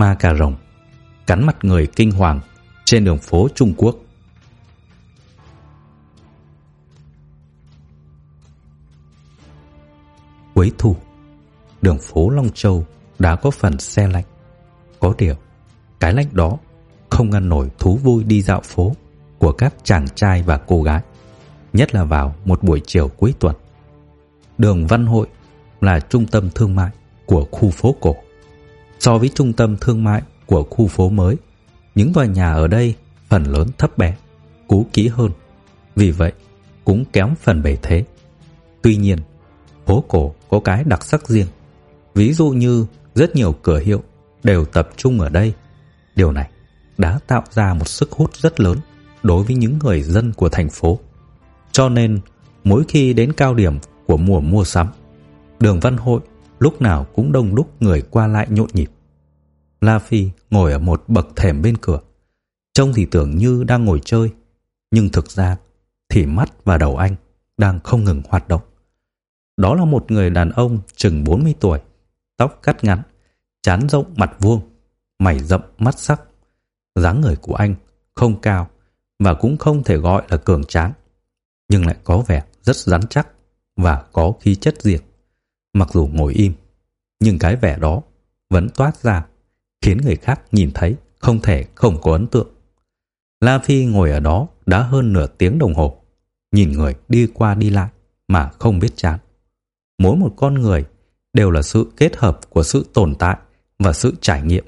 Ma cà rồng Cắn mặt người kinh hoàng Trên đường phố Trung Quốc. Quấy thủ, Đường phố Long Châu Đã có phần xe lạnh. Có điều Cái lạnh đó Không ngăn nổi thú vui đi dạo phố Của các chàng trai và cô gái Nhất là vào một buổi chiều cuối tuần. Đường Văn Hội Là trung tâm thương mại Của khu phố cổ. So với trung tâm thương mại của khu phố mới, những tòa nhà ở đây phần lớn thấp bé, cũ kỹ hơn. Vì vậy, cũng kém phần bề thế. Tuy nhiên, phố cổ có cái đặc sắc riêng. Ví dụ như rất nhiều cửa hiệu đều tập trung ở đây. Điều này đã tạo ra một sức hút rất lớn đối với những người dân của thành phố. Cho nên, mỗi khi đến cao điểm của mùa mua sắm, đường văn hội lúc nào cũng đông đúc người qua lại nhộn nhịp. La Phi ngồi ở một bậc thềm bên cửa. Trông thì tưởng như đang ngồi chơi, nhưng thực ra thì mắt và đầu anh đang không ngừng hoạt động. Đó là một người đàn ông chừng 40 tuổi, tóc cắt ngắn, chán rộng mặt vuông, mày rậm mắt sắc. dáng người của anh không cao và cũng không thể gọi là cường tráng, nhưng lại có vẻ rất rắn chắc và có khí chất riêng. Mặc dù ngồi im, nhưng cái vẻ đó vẫn toát ra, khiến người khác nhìn thấy không thể không có ấn tượng. La Phi ngồi ở đó đã hơn nửa tiếng đồng hồ, nhìn người đi qua đi lại mà không biết chán. Mỗi một con người đều là sự kết hợp của sự tồn tại và sự trải nghiệm.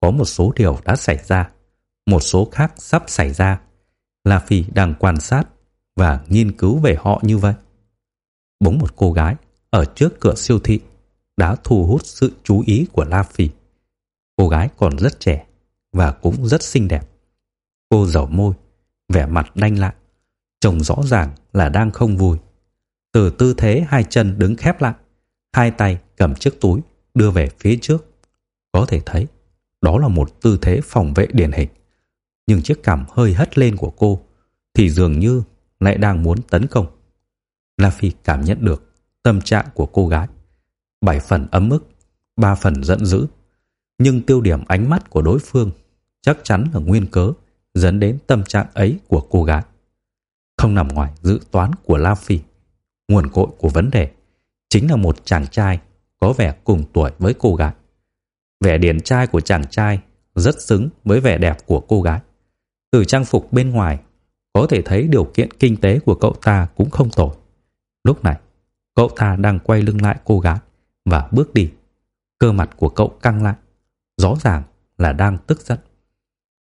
Có một số điều đã xảy ra, một số khác sắp xảy ra. La Phi đang quan sát và nghiên cứu về họ như vậy. Bỗng một cô gái ở trước cửa siêu thị đã thu hút sự chú ý của La Phi. Cô gái còn rất trẻ và cũng rất xinh đẹp. Cô dầu môi, vẻ mặt đanh lại, trông rõ ràng là đang không vui. Từ tư thế hai chân đứng khép lại, hai tay cầm chiếc túi đưa về phía trước. Có thể thấy, đó là một tư thế phòng vệ điển hình. Nhưng chiếc cằm hơi hất lên của cô thì dường như lại đang muốn tấn công. La Phi cảm nhận được tâm trạng của cô gái bảy phần ấm ức, ba phần giận dữ. Nhưng tiêu điểm ánh mắt của đối phương chắc chắn là nguyên cớ dẫn đến tâm trạng ấy của cô gái. Không nằm ngoài dự toán của La Phi. Nguồn cội của vấn đề chính là một chàng trai có vẻ cùng tuổi với cô gái. Vẻ điển trai của chàng trai rất xứng với vẻ đẹp của cô gái. Từ trang phục bên ngoài, có thể thấy điều kiện kinh tế của cậu ta cũng không tồi. Lúc này, cậu ta đang quay lưng lại cô gái, và bước đi. Cơ mặt của cậu căng lại, rõ ràng là đang tức giận.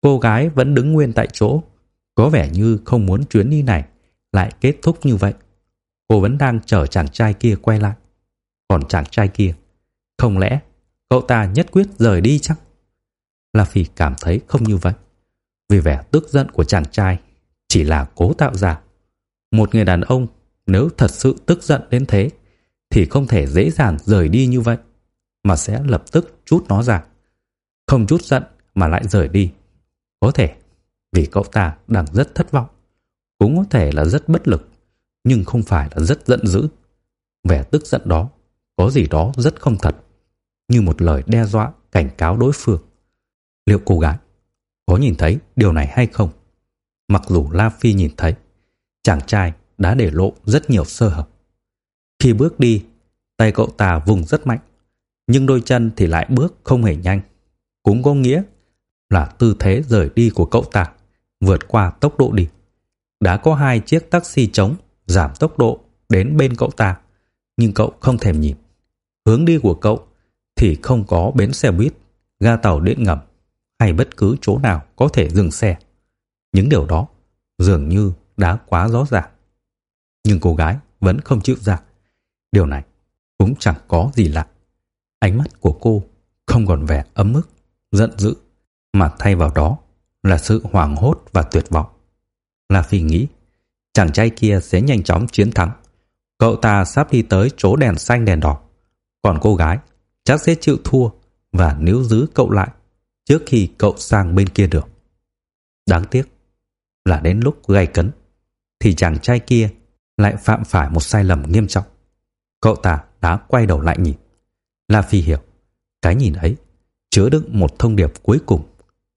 Cô gái vẫn đứng nguyên tại chỗ, có vẻ như không muốn chuyến đi này lại kết thúc như vậy. Cô vẫn đang chờ chàng trai kia quay lại. Còn chàng trai kia, không lẽ cậu ta nhất quyết rời đi chắc? La Phi cảm thấy không như vậy. Vì vẻ tức giận của chàng trai chỉ là cố tạo ra. Một người đàn ông nếu thật sự tức giận đến thế thì không thể dễ dàng rời đi như vậy, mà sẽ lập tức chút nó ra. Không chút giận mà lại rời đi. Có thể vì cậu ta đang rất thất vọng, cũng có thể là rất bất lực, nhưng không phải là rất giận dữ. Vẻ tức giận đó có gì đó rất không thật, như một lời đe dọa cảnh cáo đối phương. Liệu cô gái có nhìn thấy điều này hay không? Mặc dù La Phi nhìn thấy, chàng trai đã để lộ rất nhiều sơ hở. Khi bước đi, tay cậu ta vùng rất mạnh, nhưng đôi chân thì lại bước không hề nhanh. Cũng có nghĩa là tư thế rời đi của cậu ta vượt qua tốc độ đi. Đã có hai chiếc taxi trống giảm tốc độ đến bên cậu ta, nhưng cậu không thèm nhìn. Hướng đi của cậu thì không có bến xe buýt, ga tàu điện ngầm hay bất cứ chỗ nào có thể dừng xe. Những điều đó dường như đã quá rõ ràng. Nhưng cô gái vẫn không chịu ra. Điều này cũng chẳng có gì lạ. Ánh mắt của cô không còn vẻ ấm ức, giận dữ, mà thay vào đó là sự hoảng hốt và tuyệt vọng. La Phi nghĩ, chàng trai kia sẽ nhanh chóng chiến thắng. Cậu ta sắp đi tới chỗ đèn xanh đèn đỏ. Còn cô gái chắc sẽ chịu thua và níu giữ cậu lại trước khi cậu sang bên kia được. Đáng tiếc là đến lúc gay cấn thì chàng trai kia lại phạm phải một sai lầm nghiêm trọng. Cậu ta đã quay đầu lại nhìn. La Phi hiểu, Cái nhìn ấy chứa đựng một thông điệp cuối cùng,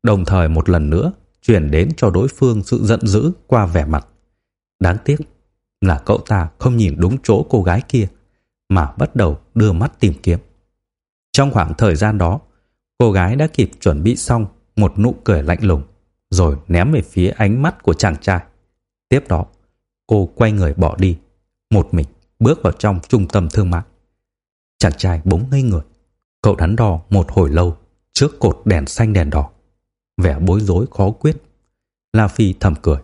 đồng thời một lần nữa truyền đến cho đối phương sự giận dữ qua vẻ mặt. Đáng tiếc là cậu ta không nhìn đúng chỗ cô gái kia mà bắt đầu đưa mắt tìm kiếm. Trong khoảng thời gian đó, cô gái đã kịp chuẩn bị xong một nụ cười lạnh lùng rồi ném về phía ánh mắt của chàng trai. Tiếp đó, cô quay người bỏ đi, một mình bước vào trong trung tâm thương mại. Chàng trai bỗng ngây người. Cậu đắn đo một hồi lâu trước cột đèn xanh đèn đỏ. Vẻ bối rối khó quyết. La Phi thầm cười,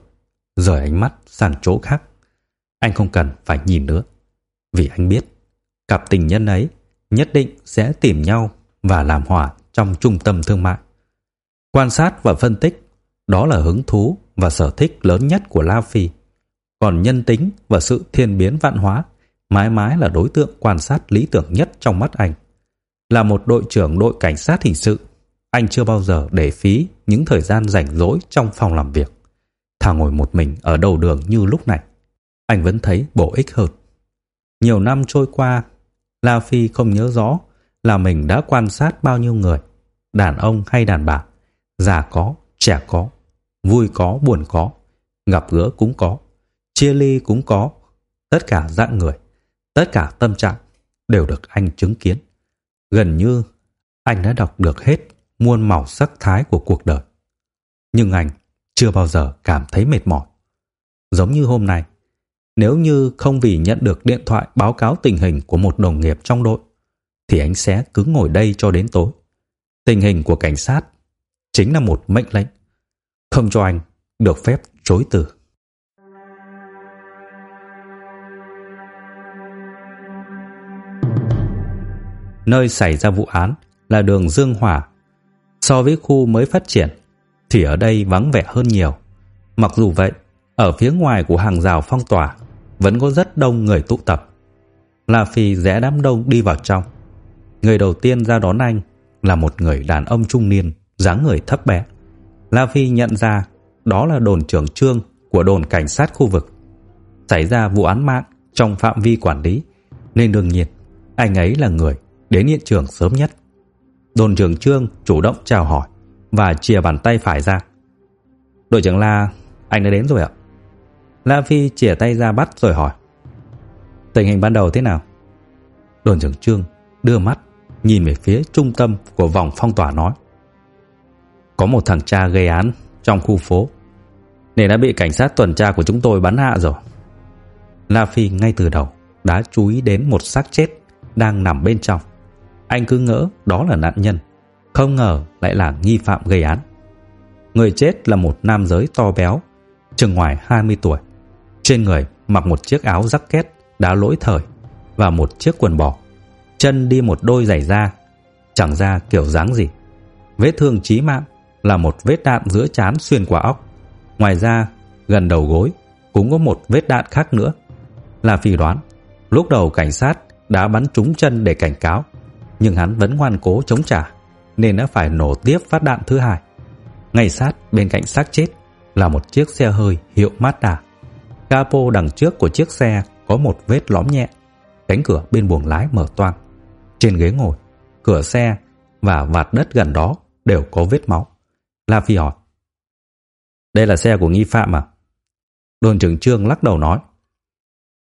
rời ánh mắt sang chỗ khác. Anh không cần phải nhìn nữa, vì anh biết cặp tình nhân ấy nhất định sẽ tìm nhau và làm hòa trong trung tâm thương mại. Quan sát và phân tích, đó là hứng thú và sở thích lớn nhất của La Phi. Còn nhân tính và sự thiên biến vạn hóa mãi mãi là đối tượng quan sát lý tưởng nhất trong mắt anh. Là một đội trưởng đội cảnh sát hình sự, anh chưa bao giờ để phí những thời gian rảnh rỗi trong phòng làm việc. Thà ngồi một mình ở đầu đường như lúc này, anh vẫn thấy bổ ích hơn. Nhiều năm trôi qua, La Phi không nhớ rõ là mình đã quan sát bao nhiêu người, đàn ông hay đàn bà, già có, trẻ có, vui có, buồn có, gặp gỡ cũng có, chia ly cũng có, tất cả dạng người, tất cả tâm trạng đều được anh chứng kiến. Gần như anh đã đọc được hết muôn màu sắc thái của cuộc đời. Nhưng anh chưa bao giờ cảm thấy mệt mỏi. Giống như hôm nay, nếu như không vì nhận được điện thoại báo cáo tình hình của một đồng nghiệp trong đội, thì anh sẽ cứ ngồi đây cho đến tối. Tình hình của cảnh sát chính là một mệnh lệnh, không cho anh được phép chối từ. Nơi xảy ra vụ án là đường Dương Hòa. So với khu mới phát triển, thì ở đây vắng vẻ hơn nhiều. Mặc dù vậy, ở phía ngoài của hàng rào phong tỏa vẫn có rất đông người tụ tập. La Phi rẽ đám đông đi vào trong. Người đầu tiên ra đón anh là một người đàn ông trung niên, dáng người thấp bé. La Phi nhận ra đó là đồn trưởng trương của đồn cảnh sát khu vực. Xảy ra vụ án mạng trong phạm vi quản lý, nên đương nhiên anh ấy là người đến hiện trường sớm nhất. Đồn trưởng trương chủ động chào hỏi và chìa bàn tay phải ra. Đội trưởng La, anh đã đến rồi ạ. La Phi chìa tay ra bắt rồi hỏi. Tình hình ban đầu thế nào? Đồn trưởng trương đưa mắt nhìn về phía trung tâm của vòng phong tỏa nói. Có một thằng cha gây án trong khu phố nên đã bị cảnh sát tuần tra của chúng tôi bắn hạ rồi. La Phi ngay từ đầu đã chú ý đến một xác chết đang nằm bên trong. Anh cứ ngỡ đó là nạn nhân, không ngờ lại là nghi phạm gây án. Người chết là một nam giới to béo, chừng ngoài 20 tuổi. Trên người mặc một chiếc áo rắc két đã lỗi thời và một chiếc quần bò. Chân đi một đôi giày da, chẳng ra kiểu dáng gì. Vết thương chí mạng là một vết đạn giữa chán xuyên qua óc. Ngoài ra, gần đầu gối cũng có một vết đạn khác nữa. Là phi đoán, lúc đầu cảnh sát đã bắn trúng chân để cảnh cáo, nhưng hắn vẫn ngoan cố chống trả, nên đã phải nổ tiếp phát đạn thứ hai. Ngay sát bên cạnh xác chết là một chiếc xe hơi hiệu Mazda. Capo đằng trước của chiếc xe có một vết lõm nhẹ, cánh cửa bên buồng lái mở toang. Trên ghế ngồi, cửa xe và vạt đất gần đó đều có vết máu. La Phi hỏi. Đây là xe của nghi phạm à? Đồn trưởng trương lắc đầu nói.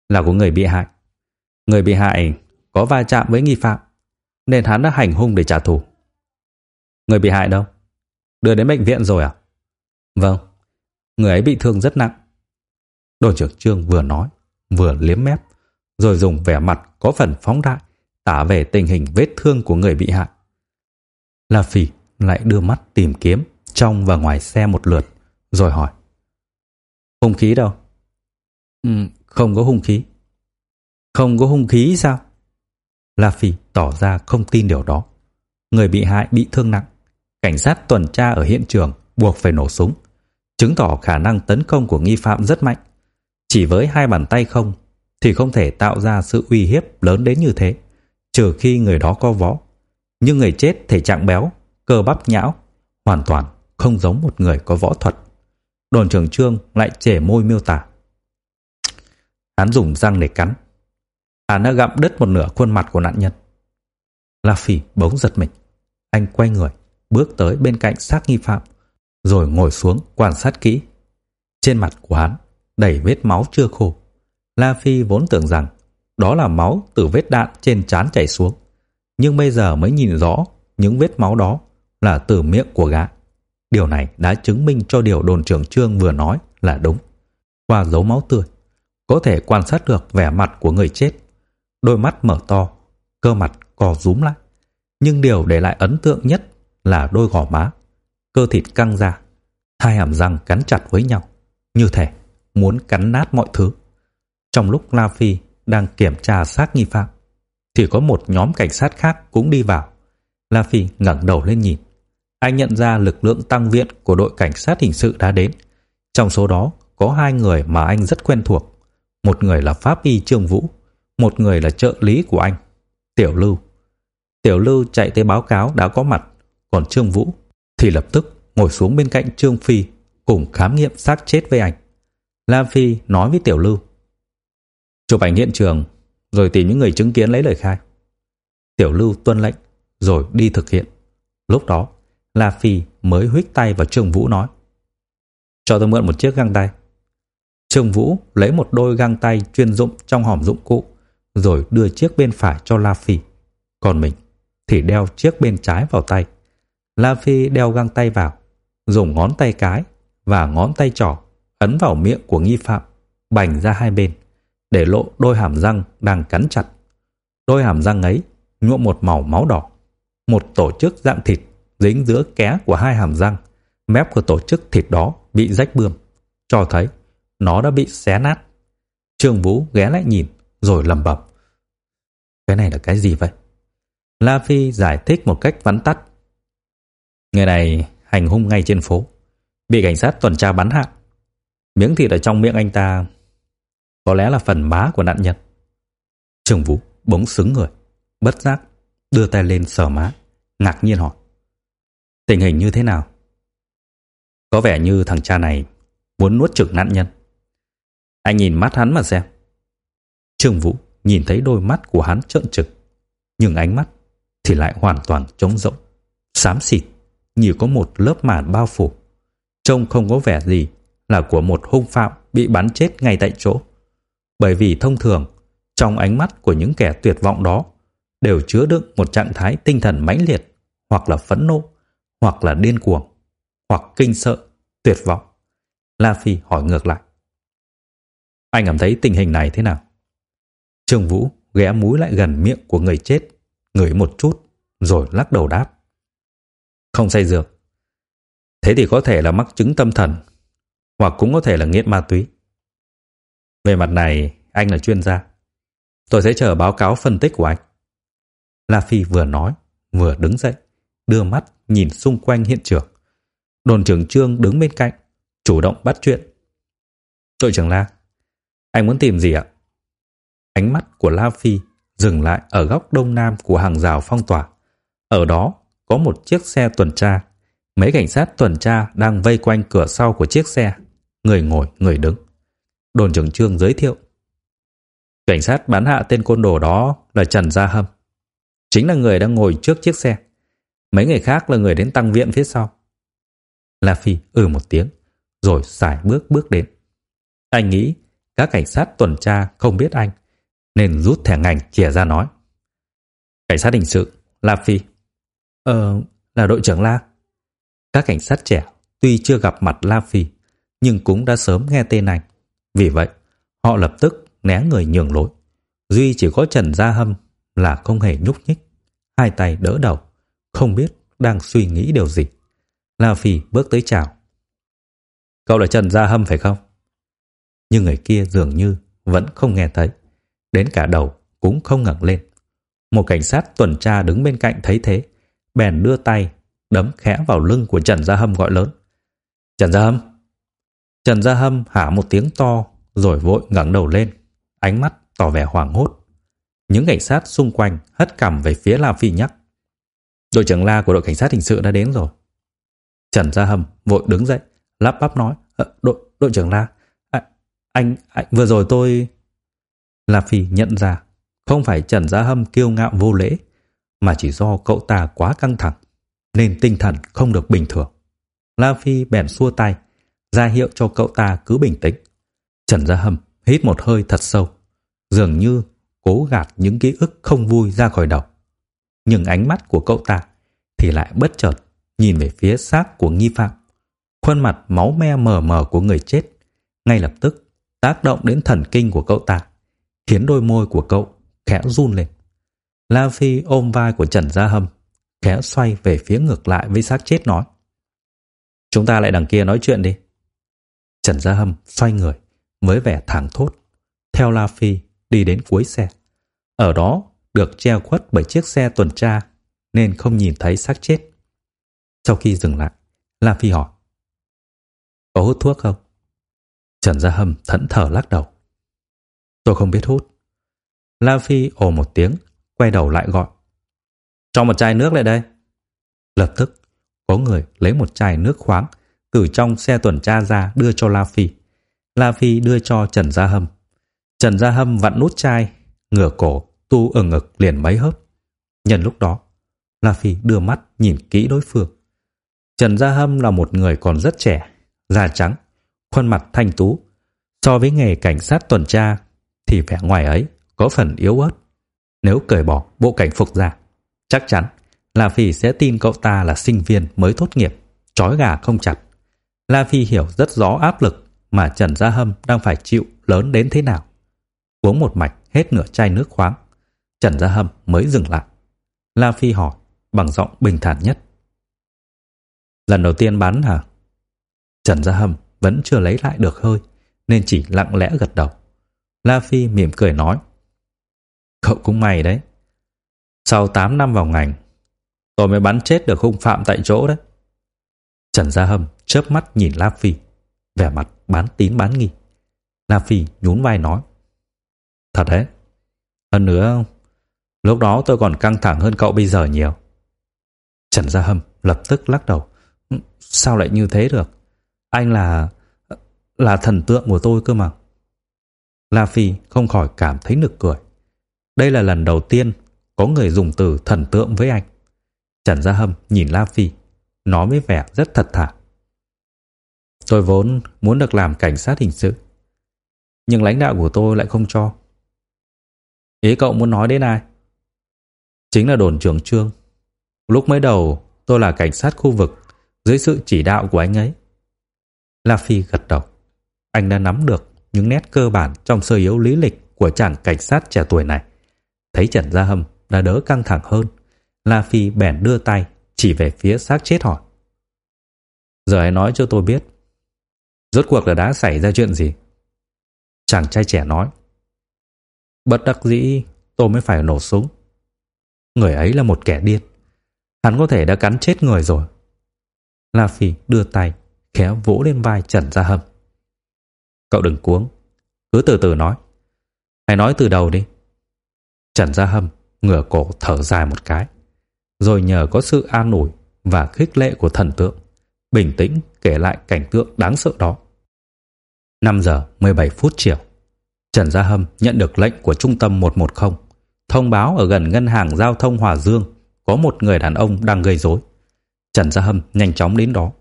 Là của người bị hại. Người bị hại có va chạm với nghi phạm, nên hắn đã hành hung để trả thù. Người bị hại đâu? Đưa đến bệnh viện rồi à? Vâng, người ấy bị thương rất nặng. Đồn trưởng trương vừa nói, vừa liếm mép, rồi dùng vẻ mặt có phần phóng đại, tả về tình hình vết thương của người bị hại. La Phi lại đưa mắt tìm kiếm trong và ngoài xe một lượt, rồi hỏi. Hung khí đâu? Ừ, không có hung khí. Không có hung khí sao? La Phi tỏ ra không tin điều đó. Người bị hại bị thương nặng. Cảnh sát tuần tra ở hiện trường buộc phải nổ súng, chứng tỏ khả năng tấn công của nghi phạm rất mạnh. Chỉ với hai bàn tay không thì không thể tạo ra sự uy hiếp lớn đến như thế, trừ khi người đó có võ. Nhưng người chết thể trạng béo, cơ bắp nhão, hoàn toàn không giống một người có võ thuật. Đồn trưởng trương lại trẻ môi miêu tả. Hắn dùng răng để cắn, À, hắn đã gặm đứt một nửa khuôn mặt của nạn nhân. La Phi bỗng giật mình, Anh quay người, bước tới bên cạnh xác nghi phạm, rồi ngồi xuống quan sát kỹ. Trên mặt của hắn đầy vết máu chưa khô. La Phi vốn tưởng rằng đó là máu từ vết đạn trên trán chảy xuống, nhưng bây giờ mới nhìn rõ những vết máu đó là từ miệng của gã. Điều này đã chứng minh cho điều đồn trưởng Trương vừa nói là đúng. Qua dấu máu tươi, có thể quan sát được vẻ mặt của người chết. Đôi mắt mở to, cơ mặt co rúm lại. Nhưng điều để lại ấn tượng nhất là đôi gò má, cơ thịt căng ra, hai hàm răng cắn chặt với nhau, như thể muốn cắn nát mọi thứ. Trong lúc La Phi đang kiểm tra xác nghi phạm, thì có một nhóm cảnh sát khác cũng đi vào. La Phi ngẩng đầu lên nhìn. Anh nhận ra lực lượng tăng viện của đội cảnh sát hình sự đã đến. Trong số đó có hai người mà anh rất quen thuộc. Một người là Pháp Y Trương Vũ, một người là trợ lý của anh, Tiểu Lưu. Tiểu Lưu chạy tới báo cáo đã có mặt, còn Trương Vũ thì lập tức ngồi xuống bên cạnh Trương Phi cùng khám nghiệm xác chết với anh. Lam Phi nói với Tiểu Lưu. Chụp ảnh hiện trường rồi tìm những người chứng kiến lấy lời khai. Tiểu Lưu tuân lệnh rồi đi thực hiện. Lúc đó, La Phi mới huých tay vào Trương Vũ nói Cho tôi mượn một chiếc găng tay. Trương Vũ lấy một đôi găng tay chuyên dụng trong hòm dụng cụ rồi đưa chiếc bên phải cho La Phi. Còn mình thì đeo chiếc bên trái vào tay. La Phi đeo găng tay vào, dùng ngón tay cái và ngón tay trỏ ấn vào miệng của nghi phạm, bành ra hai bên, để lộ đôi hàm răng đang cắn chặt. Đôi hàm răng ấy nhuộm một màu máu đỏ. Một tổ chức dạng thịt dính giữa ké của hai hàm răng, mép của tổ chức thịt đó bị rách bươm, cho thấy nó đã bị xé nát. Trương Vũ ghé lại nhìn, rồi lầm bầm. Cái này là cái gì vậy? La Phi giải thích một cách vắn tắt. Người này hành hung ngay trên phố, bị cảnh sát tuần tra bắn hạ. Miếng thịt ở trong miệng anh ta có lẽ là phần má của nạn nhân. Trương Vũ bỗng sững người, bất giác đưa tay lên sờ má, ngạc nhiên hỏi. Tình hình như thế nào? Có vẻ như thằng cha này muốn nuốt chửng nạn nhân. Anh nhìn mắt hắn mà xem. Trương Vũ nhìn thấy đôi mắt của hắn trợn trừng, nhưng ánh mắt thì lại hoàn toàn trống rỗng, xám xịt, như có một lớp màn bao phủ. Trông không có vẻ gì là của một hung phạm bị bắn chết ngay tại chỗ. Bởi vì thông thường, trong ánh mắt của những kẻ tuyệt vọng đó đều chứa đựng một trạng thái tinh thần mãnh liệt, hoặc là phẫn nộ, hoặc là điên cuồng, hoặc kinh sợ, tuyệt vọng. La Phi hỏi ngược lại. Anh cảm thấy tình hình này thế nào? Trương Vũ ghé mũi lại gần miệng của người chết, ngửi một chút, rồi lắc đầu đáp. Không say dược. Thế thì có thể là mắc chứng tâm thần, hoặc cũng có thể là nghiện ma túy. Về mặt này, anh là chuyên gia. Tôi sẽ chờ báo cáo phân tích của anh. La Phi vừa nói, vừa đứng dậy, đưa mắt nhìn xung quanh hiện trường. Đồn trưởng Trương đứng bên cạnh, chủ động bắt chuyện. Đội trưởng La, anh muốn tìm gì ạ? Ánh mắt của La Phi dừng lại ở góc đông nam của hàng rào phong tỏa. Ở đó có một chiếc xe tuần tra. Mấy cảnh sát tuần tra đang vây quanh cửa sau của chiếc xe. Người ngồi, người đứng. Đồn trưởng trương giới thiệu. Cảnh sát bắn hạ tên côn đồ đó là Trần Gia Hâm. Chính là người đang ngồi trước chiếc xe. Mấy người khác là người đến tăng viện phía sau. La Phi ừ một tiếng, rồi xài bước bước đến. Anh nghĩ các cảnh sát tuần tra không biết anh, nên rút thẻ ngành chìa ra nói. Cảnh sát hình sự, La Phi. Ờ, là đội trưởng La. Các cảnh sát trẻ tuy chưa gặp mặt La Phi, nhưng cũng đã sớm nghe tên anh. Vì vậy, họ lập tức né người nhường lối. Duy chỉ có Trần Gia Hâm là không hề nhúc nhích, hai tay đỡ đầu, không biết đang suy nghĩ điều gì. La Phi bước tới chào. Cậu là Trần Gia Hâm phải không? Nhưng người kia dường như vẫn không nghe thấy. Đến cả đầu cũng không ngẩng lên. Một cảnh sát tuần tra đứng bên cạnh thấy thế, bèn đưa tay đấm khẽ vào lưng của Trần Gia Hâm gọi lớn. Trần Gia Hâm! Trần Gia Hâm hả một tiếng to rồi vội ngẩng đầu lên, ánh mắt tỏ vẻ hoảng hốt. Những cảnh sát xung quanh hất cằm về phía La Phi nhắc. Đội trưởng La của đội cảnh sát hình sự đã đến rồi. Trần Gia Hâm vội đứng dậy, lắp bắp nói, ờ, đội, đội trưởng La, à, anh, anh, vừa rồi tôi... La Phi nhận ra, không phải Trần Gia Hâm kiêu ngạo vô lễ, mà chỉ do cậu ta quá căng thẳng, nên tinh thần không được bình thường. La Phi bèn xua tay, ra hiệu cho cậu ta cứ bình tĩnh. Trần Gia Hâm hít một hơi thật sâu, dường như cố gạt những ký ức không vui ra khỏi đầu. Nhưng ánh mắt của cậu ta thì lại bất chợt nhìn về phía xác của nghi phạm. Khuôn mặt máu me mờ mờ của người chết ngay lập tức tác động đến thần kinh của cậu ta, khiến đôi môi của cậu khẽ run lên. La Phi ôm vai của Trần Gia Hâm, khẽ xoay về phía ngược lại với xác chết nói. Chúng ta lại đằng kia nói chuyện đi. Trần Gia Hâm xoay người, với vẻ thẳng thốt, theo La Phi đi đến cuối xe. Ở đó được treo khuất bởi chiếc xe tuần tra nên không nhìn thấy xác chết. Sau khi dừng lại, La Phi hỏi Có hút thuốc không? Trần Gia Hâm thẫn thờ lắc đầu. Tôi không biết hút. La Phi ồ một tiếng, quay đầu lại gọi. Cho một chai nước lại đây. Lập tức, có người lấy một chai nước khoáng từ trong xe tuần tra ra đưa cho La Phi. La Phi đưa cho Trần Gia Hâm. Trần Gia Hâm vặn nút chai, ngửa cổ, tu ở ngực liền mấy hớp. Nhân lúc đó, La Phi đưa mắt nhìn kỹ đối phương. Trần Gia Hâm là một người còn rất trẻ, da trắng, khuôn mặt thanh tú. So với nghề cảnh sát tuần tra thì vẻ ngoài ấy có phần yếu ớt. Nếu cởi bỏ bộ cảnh phục ra, chắc chắn La Phi sẽ tin cậu ta là sinh viên mới tốt nghiệp, trói gà không chặt. La Phi hiểu rất rõ áp lực mà Trần Gia Hâm đang phải chịu lớn đến thế nào. Uống một mạch hết nửa chai nước khoáng, Trần Gia Hâm mới dừng lại. La Phi hỏi bằng giọng bình thản nhất. Lần đầu tiên bắn hả? Trần Gia Hâm vẫn chưa lấy lại được hơi, nên chỉ lặng lẽ gật đầu. La Phi mỉm cười nói, Cậu cũng may đấy. Sau 8 năm vào ngành, tôi mới bắn chết được hung phạm tại chỗ đấy. Trần Gia Hâm chớp mắt nhìn La Phi, vẻ mặt bán tín bán nghi. La Phi nhún vai nói, Thật đấy. Hơn nữa, lúc đó tôi còn căng thẳng hơn cậu bây giờ nhiều. Trần Gia Hâm lập tức lắc đầu. Sao lại như thế được? Anh là... là thần tượng của tôi cơ mà. La Phi không khỏi cảm thấy nực cười. Đây là lần đầu tiên có người dùng từ thần tượng với anh. Trần Gia Hâm nhìn La Phi, nói với vẻ rất thật thà. Tôi vốn muốn được làm cảnh sát hình sự, nhưng lãnh đạo của tôi lại không cho. Ý cậu muốn nói đến ai? Chính là đồn trưởng Trương. Lúc mới đầu tôi là cảnh sát khu vực dưới sự chỉ đạo của anh ấy. La Phi gật đầu. Anh đã nắm được những nét cơ bản trong sơ yếu lý lịch của chàng cảnh sát trẻ tuổi này. Thấy Trần Gia Hâm đã đỡ căng thẳng hơn, La Phi bèn đưa tay chỉ về phía xác chết hỏi. Giờ hãy nói cho tôi biết, rốt cuộc là đã xảy ra chuyện gì? Chàng trai trẻ nói. Bất đắc dĩ tôi mới phải nổ súng. Người ấy là một kẻ điên. Hắn có thể đã cắn chết người rồi. La Phi đưa tay khẽ vỗ lên vai Trần Gia Hâm. Cậu đừng cuống, cứ từ từ nói. Hãy nói từ đầu đi. Trần Gia Hâm ngửa cổ thở dài một cái, rồi nhờ có sự an ủi và khích lệ của thần tượng, bình tĩnh kể lại cảnh tượng đáng sợ đó. 5 giờ 17 phút chiều, Trần Gia Hâm nhận được lệnh của trung tâm 110, thông báo ở gần ngân hàng giao thông Hòa Dương có một người đàn ông đang gây rối. Trần Gia Hâm nhanh chóng đến đó,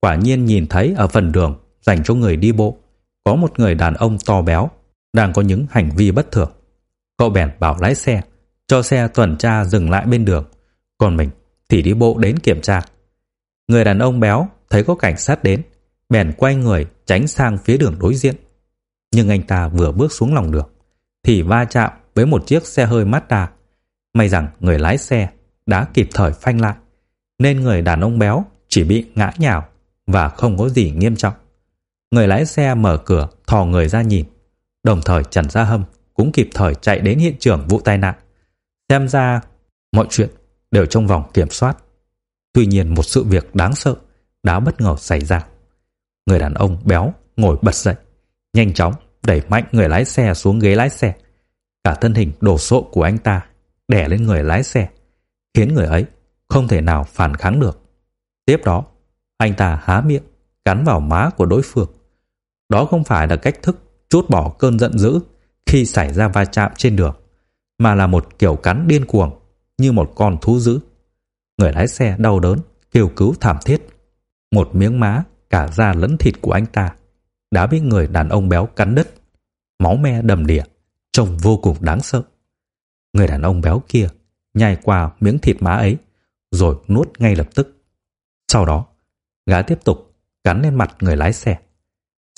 quả nhiên nhìn thấy ở phần đường dành cho người đi bộ có một người đàn ông to béo đang có những hành vi bất thường. Cậu bèn bảo lái xe cho xe tuần tra dừng lại bên đường, còn mình thì đi bộ đến kiểm tra. Người đàn ông béo thấy có cảnh sát đến, bèn quay người tránh sang phía đường đối diện. Nhưng anh ta vừa bước xuống lòng đường thì va chạm với một chiếc xe hơi Mazda. May rằng người lái xe đã kịp thời phanh lại, nên người đàn ông béo chỉ bị ngã nhào và không có gì nghiêm trọng. Người lái xe mở cửa thò người ra nhìn, đồng thời Trần Gia Hâm cũng kịp thời chạy đến hiện trường vụ tai nạn. Xem ra mọi chuyện đều trong vòng kiểm soát. Tuy nhiên một sự việc đáng sợ đã bất ngờ xảy ra. Người đàn ông béo ngồi bật dậy, nhanh chóng đẩy mạnh người lái xe xuống ghế lái xe. Cả thân hình đổ sộ của anh ta đè lên người lái xe, khiến người ấy không thể nào phản kháng được. Tiếp đó, anh ta há miệng, cắn vào má của đối phương. Đó không phải là cách thức chốt bỏ cơn giận dữ khi xảy ra va chạm trên đường, mà là một kiểu cắn điên cuồng như một con thú dữ. Người lái xe đau đớn, kêu cứu thảm thiết. Một miếng má, cả da lẫn thịt của anh ta đã bị người đàn ông béo cắn đứt. Máu me đầm đìa, trông vô cùng đáng sợ. Người đàn ông béo kia nhai qua miếng thịt má ấy, rồi nuốt ngay lập tức. Sau đó, gã tiếp tục cắn lên mặt người lái xe.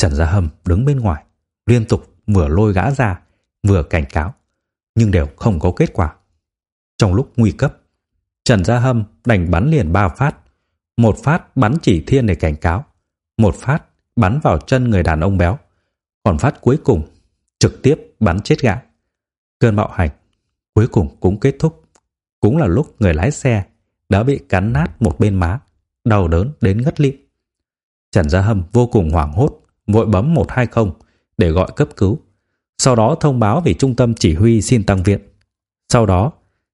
Trần Gia Hâm đứng bên ngoài, liên tục vừa lôi gã ra, vừa cảnh cáo, nhưng đều không có kết quả. Trong lúc nguy cấp, Trần Gia Hâm đành bắn liền ba phát. Một phát bắn chỉ thiên để cảnh cáo, một phát bắn vào chân người đàn ông béo, còn phát cuối cùng trực tiếp bắn chết gã. Cơn bạo hành cuối cùng cũng kết thúc. Cũng là lúc người lái xe đã bị cắn nát một bên má, đau đớn đến ngất lịm. Trần Gia Hâm vô cùng hoảng hốt, vội bấm 120 để gọi cấp cứu. Sau đó thông báo về trung tâm chỉ huy xin tăng viện. Sau đó,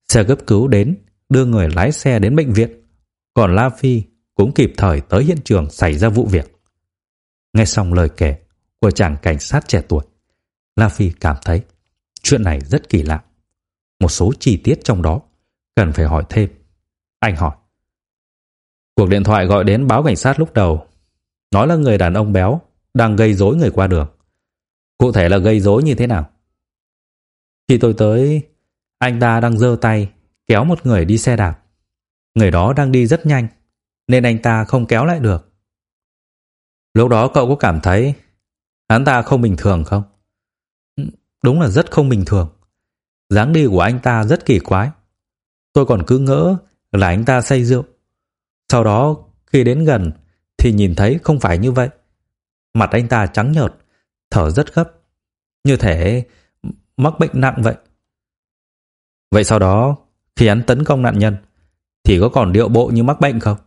xe cấp cứu đến đưa người lái xe đến bệnh viện. Còn La Phi cũng kịp thời tới hiện trường xảy ra vụ việc. Nghe xong lời kể của chàng cảnh sát trẻ tuổi, La Phi cảm thấy chuyện này rất kỳ lạ. Một số chi tiết trong đó cần phải hỏi thêm. Anh hỏi. Cuộc điện thoại gọi đến báo cảnh sát lúc đầu nói là người đàn ông béo đang gây rối người qua đường. Cụ thể là gây rối như thế nào? Khi tôi tới, anh ta đang giơ tay kéo một người đi xe đạp. Người đó đang đi rất nhanh, nên anh ta không kéo lại được. Lúc đó cậu có cảm thấy hắn ta không bình thường không? Đúng là rất không bình thường. dáng đi của anh ta rất kỳ quái. Tôi còn cứ ngỡ là anh ta say rượu. Sau đó khi đến gần thì nhìn thấy không phải như vậy. Mặt anh ta trắng nhợt, thở rất gấp, như thể mắc bệnh nặng vậy. Vậy sau đó, khi hắn tấn công nạn nhân, thì có còn điệu bộ như mắc bệnh không?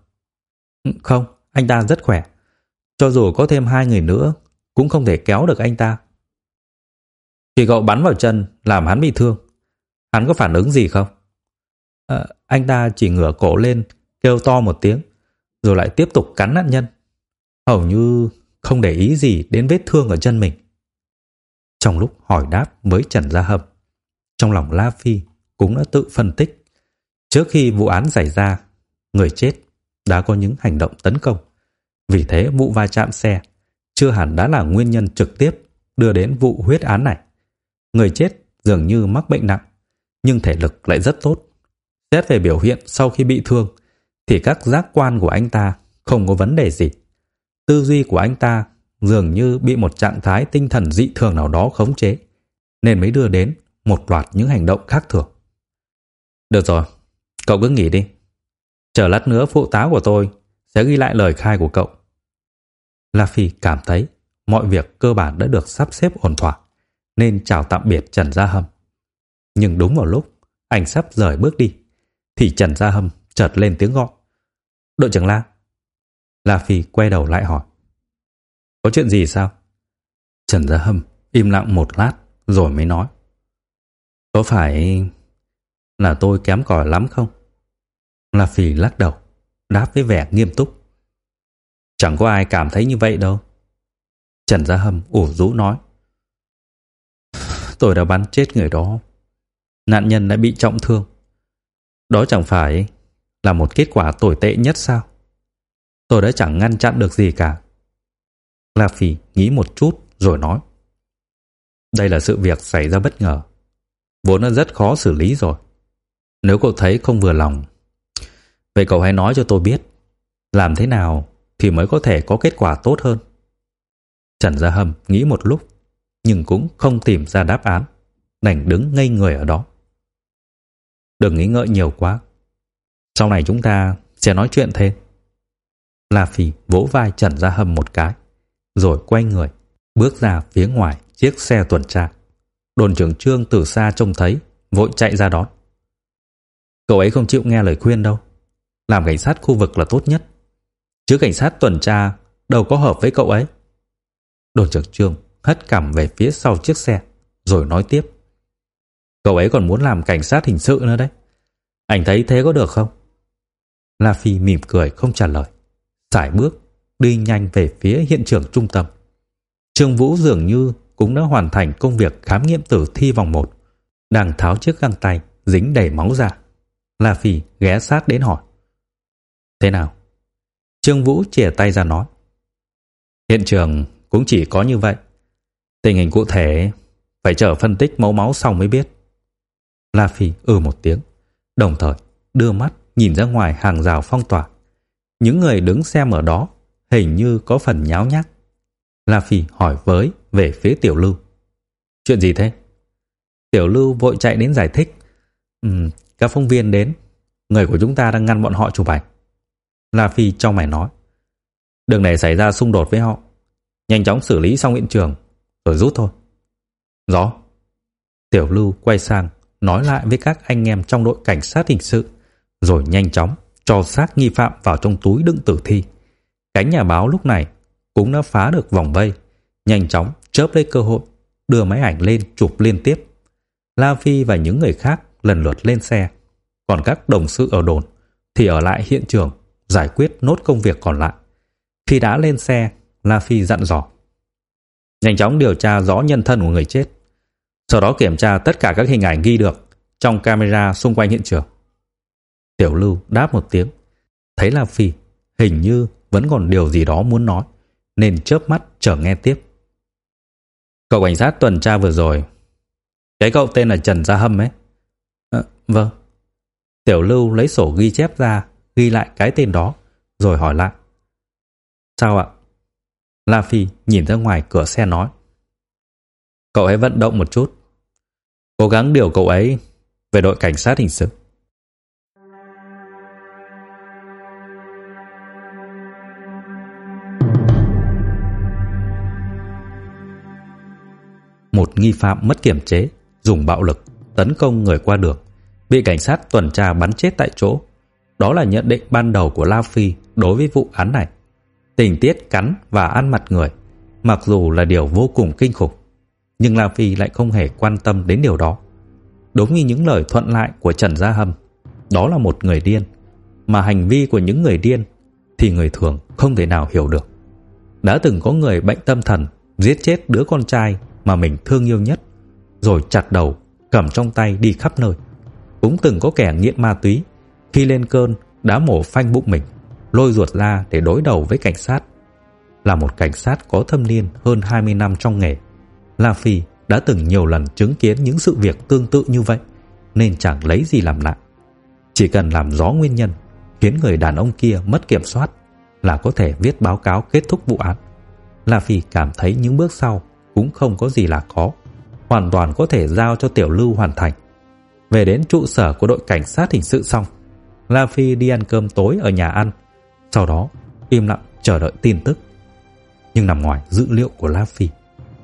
Ừ, không, anh ta rất khỏe. Cho dù có thêm hai người nữa, cũng không thể kéo được anh ta. Khi cậu bắn vào chân, làm hắn bị thương, hắn có phản ứng gì không? À, anh ta chỉ ngửa cổ lên, kêu to một tiếng, rồi lại tiếp tục cắn nạn nhân. Hầu như không để ý gì đến vết thương ở chân mình. Trong lúc hỏi đáp với Trần Gia Hâm, trong lòng La Phi cũng đã tự phân tích. Trước khi vụ án xảy ra, người chết đã có những hành động tấn công. Vì thế vụ va chạm xe chưa hẳn đã là nguyên nhân trực tiếp đưa đến vụ huyết án này. Người chết dường như mắc bệnh nặng, nhưng thể lực lại rất tốt. Xét về biểu hiện sau khi bị thương, thì các giác quan của anh ta không có vấn đề gì. Tư duy của anh ta dường như bị một trạng thái tinh thần dị thường nào đó khống chế, nên mới đưa đến một loạt những hành động khác thường. Được rồi, cậu cứ nghỉ đi. Chờ lát nữa phụ tá của tôi sẽ ghi lại lời khai của cậu. La Phi cảm thấy mọi việc cơ bản đã được sắp xếp ổn thỏa, nên chào tạm biệt Trần Gia Hâm. Nhưng đúng vào lúc anh sắp rời bước đi, thì Trần Gia Hâm chợt lên tiếng gọi. Đội trưởng La. La Phi quay đầu lại hỏi. Có chuyện gì sao? Trần Gia Hâm im lặng một lát rồi mới nói. Có phải là tôi kém cỏi lắm không? La Phi lắc đầu, đáp với vẻ nghiêm túc. Chẳng có ai cảm thấy như vậy đâu. Trần Gia Hâm ủ rũ nói. Tôi đã bắn chết người đó. Nạn nhân đã bị trọng thương. Đó chẳng phải là một kết quả tồi tệ nhất sao? Tôi đã chẳng ngăn chặn được gì cả. La Phi nghĩ một chút rồi nói. Đây là sự việc xảy ra bất ngờ. Vốn nó rất khó xử lý rồi. Nếu cậu thấy không vừa lòng, vậy cậu hãy nói cho tôi biết. Làm thế nào thì mới có thể có kết quả tốt hơn. Trần Gia Hâm nghĩ một lúc, nhưng cũng không tìm ra đáp án, đành đứng ngây người ở đó. Đừng nghĩ ngợi nhiều quá. Sau này chúng ta sẽ nói chuyện thêm. La Phi vỗ vai Trần Gia Hâm một cái, rồi quay người, bước ra phía ngoài chiếc xe tuần tra. Đồn trưởng Trương từ xa trông thấy, vội chạy ra đón. Cậu ấy không chịu nghe lời khuyên đâu. Làm cảnh sát khu vực là tốt nhất. Chứ cảnh sát tuần tra đâu có hợp với cậu ấy. Đồn trưởng Trương hất cằm về phía sau chiếc xe, rồi nói tiếp. Cậu ấy còn muốn làm cảnh sát hình sự nữa đấy. Anh thấy thế có được không? La Phi mỉm cười không trả lời. Sải bước, đi nhanh về phía hiện trường trung tâm. Trương Vũ dường như cũng đã hoàn thành công việc khám nghiệm tử thi vòng 1, đang tháo chiếc găng tay dính đầy máu ra. La Phi ghé sát đến hỏi. Thế nào, Trương Vũ chìa tay ra nói. Hiện trường cũng chỉ có như vậy. Tình hình cụ thể phải chờ phân tích mẫu máu xong mới biết. La Phi ừ một tiếng, đồng thời đưa mắt nhìn ra ngoài hàng rào phong tỏa. Những người đứng xem ở đó hình như có phần nháo nhác. La Phi hỏi với về phía Tiểu Lưu. Chuyện gì thế? Tiểu Lưu vội chạy đến giải thích. Ừm, các phóng viên đến. Người của chúng ta đang ngăn bọn họ chụp ảnh. La Phi trong mày nói. Đường này xảy ra xung đột với họ. Nhanh chóng xử lý xong hiện trường, rồi rút thôi. Rõ. Tiểu Lưu quay sang, nói lại với các anh em trong đội cảnh sát hình sự, rồi nhanh chóng cho xác nghi phạm vào trong túi đựng tử thi. Cánh nhà báo lúc này cũng đã phá được vòng vây, nhanh chóng chớp lấy cơ hội, đưa máy ảnh lên chụp liên tiếp. La Phi và những người khác lần lượt lên xe, còn các đồng sự ở đồn thì ở lại hiện trường giải quyết nốt công việc còn lại. Khi đã lên xe, La Phi dặn dò. Nhanh chóng điều tra rõ nhân thân của người chết. Sau đó kiểm tra tất cả các hình ảnh ghi được trong camera xung quanh hiện trường. Tiểu Lưu đáp một tiếng. Thấy La Phi hình như vẫn còn điều gì đó muốn nói, nên chớp mắt chờ nghe tiếp. Cậu cảnh sát tuần tra vừa rồi, cái cậu tên là Trần Gia Hâm ấy. À, vâng. Tiểu Lưu lấy sổ ghi chép ra, ghi lại cái tên đó, rồi hỏi lại. Sao ạ? La Phi nhìn ra ngoài cửa xe nói. Cậu ấy vận động một chút. Cố gắng điều cậu ấy về đội cảnh sát hình sự. Một nghi phạm mất kiểm chế, dùng bạo lực tấn công người qua đường, bị cảnh sát tuần tra bắn chết tại chỗ. Đó là nhận định ban đầu của La Phi đối với vụ án này tình tiết cắn và ăn mặt người, mặc dù là điều vô cùng kinh khủng, nhưng La Phi lại không hề quan tâm đến điều đó. Đúng như những lời thuận lại của Trần Gia Hâm, đó là một người điên, mà hành vi của những người điên thì người thường không thể nào hiểu được. Đã từng có người bệnh tâm thần giết chết đứa con trai mà mình thương yêu nhất, rồi chặt đầu, cầm trong tay đi khắp nơi. Cũng từng có kẻ nghiện ma túy, khi lên cơn đã mổ phanh bụng mình lôi ruột ra để đối đầu với cảnh sát. Là một cảnh sát có thâm niên hơn 20 năm trong nghề, La Phi đã từng nhiều lần chứng kiến những sự việc tương tự như vậy, nên chẳng lấy gì làm lạ. Chỉ cần làm rõ nguyên nhân khiến người đàn ông kia mất kiểm soát là có thể viết báo cáo kết thúc vụ án. La Phi cảm thấy những bước sau cũng không có gì là khó, hoàn toàn có thể giao cho Tiểu Lưu hoàn thành. Về đến trụ sở của đội cảnh sát hình sự xong, La Phi đi ăn cơm tối ở nhà ăn sau đó im lặng chờ đợi tin tức. Nhưng nằm ngoài dữ liệu của La Phi,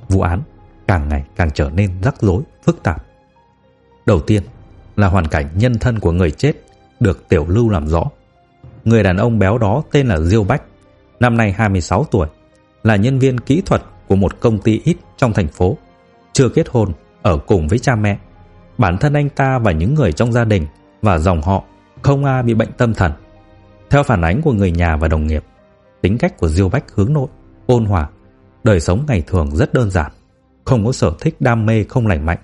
vụ án càng ngày càng trở nên rắc rối, phức tạp. Đầu tiên là hoàn cảnh nhân thân của người chết được Tiểu Lưu làm rõ. Người đàn ông béo đó tên là Diêu Bách, năm nay 26 tuổi, là nhân viên kỹ thuật của một công ty ít trong thành phố, chưa kết hôn, ở cùng với cha mẹ. Bản thân anh ta và những người trong gia đình và dòng họ không ai bị bệnh tâm thần. Theo phản ánh của người nhà và đồng nghiệp, tính cách của Diêu Bách hướng nội, ôn hòa, đời sống ngày thường rất đơn giản, không có sở thích đam mê không lành mạnh.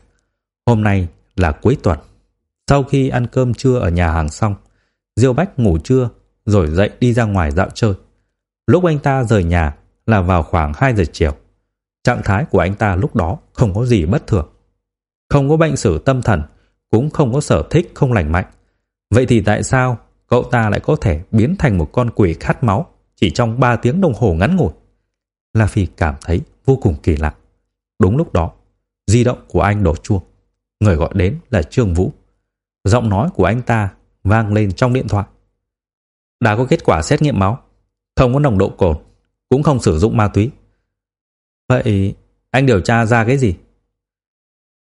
Hôm nay là cuối tuần. Sau khi ăn cơm trưa ở nhà hàng xong, Diêu Bách ngủ trưa rồi dậy đi ra ngoài dạo chơi. Lúc anh ta rời nhà là vào khoảng 2 giờ chiều. Trạng thái của anh ta lúc đó không có gì bất thường. Không có bệnh sử tâm thần, cũng không có sở thích không lành mạnh. Vậy thì tại sao cậu ta lại có thể biến thành một con quỷ khát máu chỉ trong 3 tiếng đồng hồ ngắn ngủi. La Phi cảm thấy vô cùng kỳ lạ. Đúng lúc đó, di động của anh đổ chuông. Người gọi đến là Trương Vũ. Giọng nói của anh ta vang lên trong điện thoại. Đã có kết quả xét nghiệm máu, không có nồng độ cồn, cũng không sử dụng ma túy. Vậy anh điều tra ra cái gì?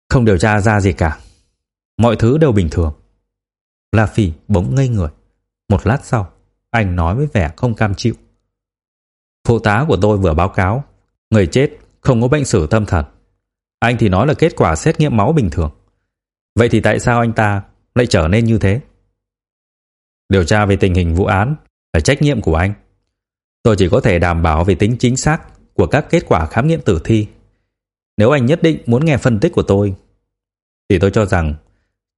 Không điều tra ra gì cả. Mọi thứ đều bình thường. La Phi bỗng ngây người. Một lát sau, anh nói với vẻ không cam chịu. Phụ tá của tôi vừa báo cáo, người chết không có bệnh sử tâm thần. Anh thì nói là kết quả xét nghiệm máu bình thường. Vậy thì tại sao anh ta lại trở nên như thế? Điều tra về tình hình vụ án là trách nhiệm của anh. Tôi chỉ có thể đảm bảo về tính chính xác của các kết quả khám nghiệm tử thi. Nếu anh nhất định muốn nghe phân tích của tôi, thì tôi cho rằng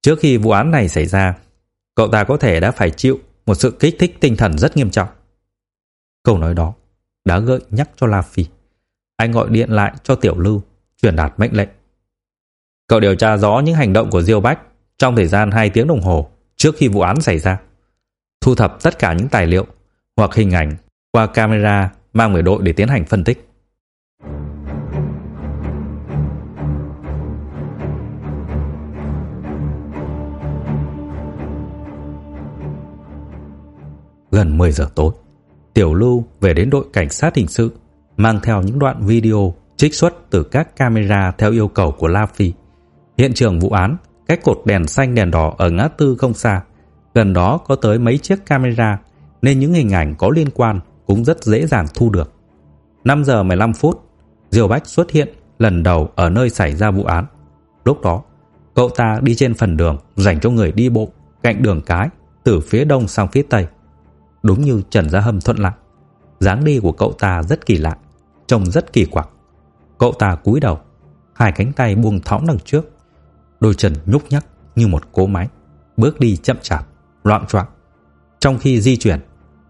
trước khi vụ án này xảy ra, cậu ta có thể đã phải chịu một sự kích thích tinh thần rất nghiêm trọng. Câu nói đó đã gợi nhắc cho La Phi. Anh gọi điện lại cho Tiểu Lưu, truyền đạt mệnh lệnh. Cậu điều tra rõ những hành động của Diêu Bách trong thời gian 2 tiếng đồng hồ trước khi vụ án xảy ra. Thu thập tất cả những tài liệu hoặc hình ảnh qua camera mang về đội để tiến hành phân tích. Gần 10 giờ tối, Tiểu Lưu về đến đội cảnh sát hình sự, mang theo những đoạn video trích xuất từ các camera theo yêu cầu của La Phi. Hiện trường vụ án, cách cột đèn xanh đèn đỏ ở ngã tư không xa, gần đó có tới mấy chiếc camera nên những hình ảnh có liên quan cũng rất dễ dàng thu được. 5 giờ 15 phút, Diêu Bách xuất hiện lần đầu ở nơi xảy ra vụ án. Lúc đó, cậu ta đi trên phần đường dành cho người đi bộ cạnh đường cái từ phía đông sang phía tây. Đúng như Trần Gia Hâm thuận lại, dáng đi của cậu ta rất kỳ lạ, trông rất kỳ quặc. Cậu ta cúi đầu, hai cánh tay buông thõng đằng trước, đôi chân nhúc nhắc như một cỗ máy, bước đi chậm chạp, loạn choạng. Trong khi di chuyển,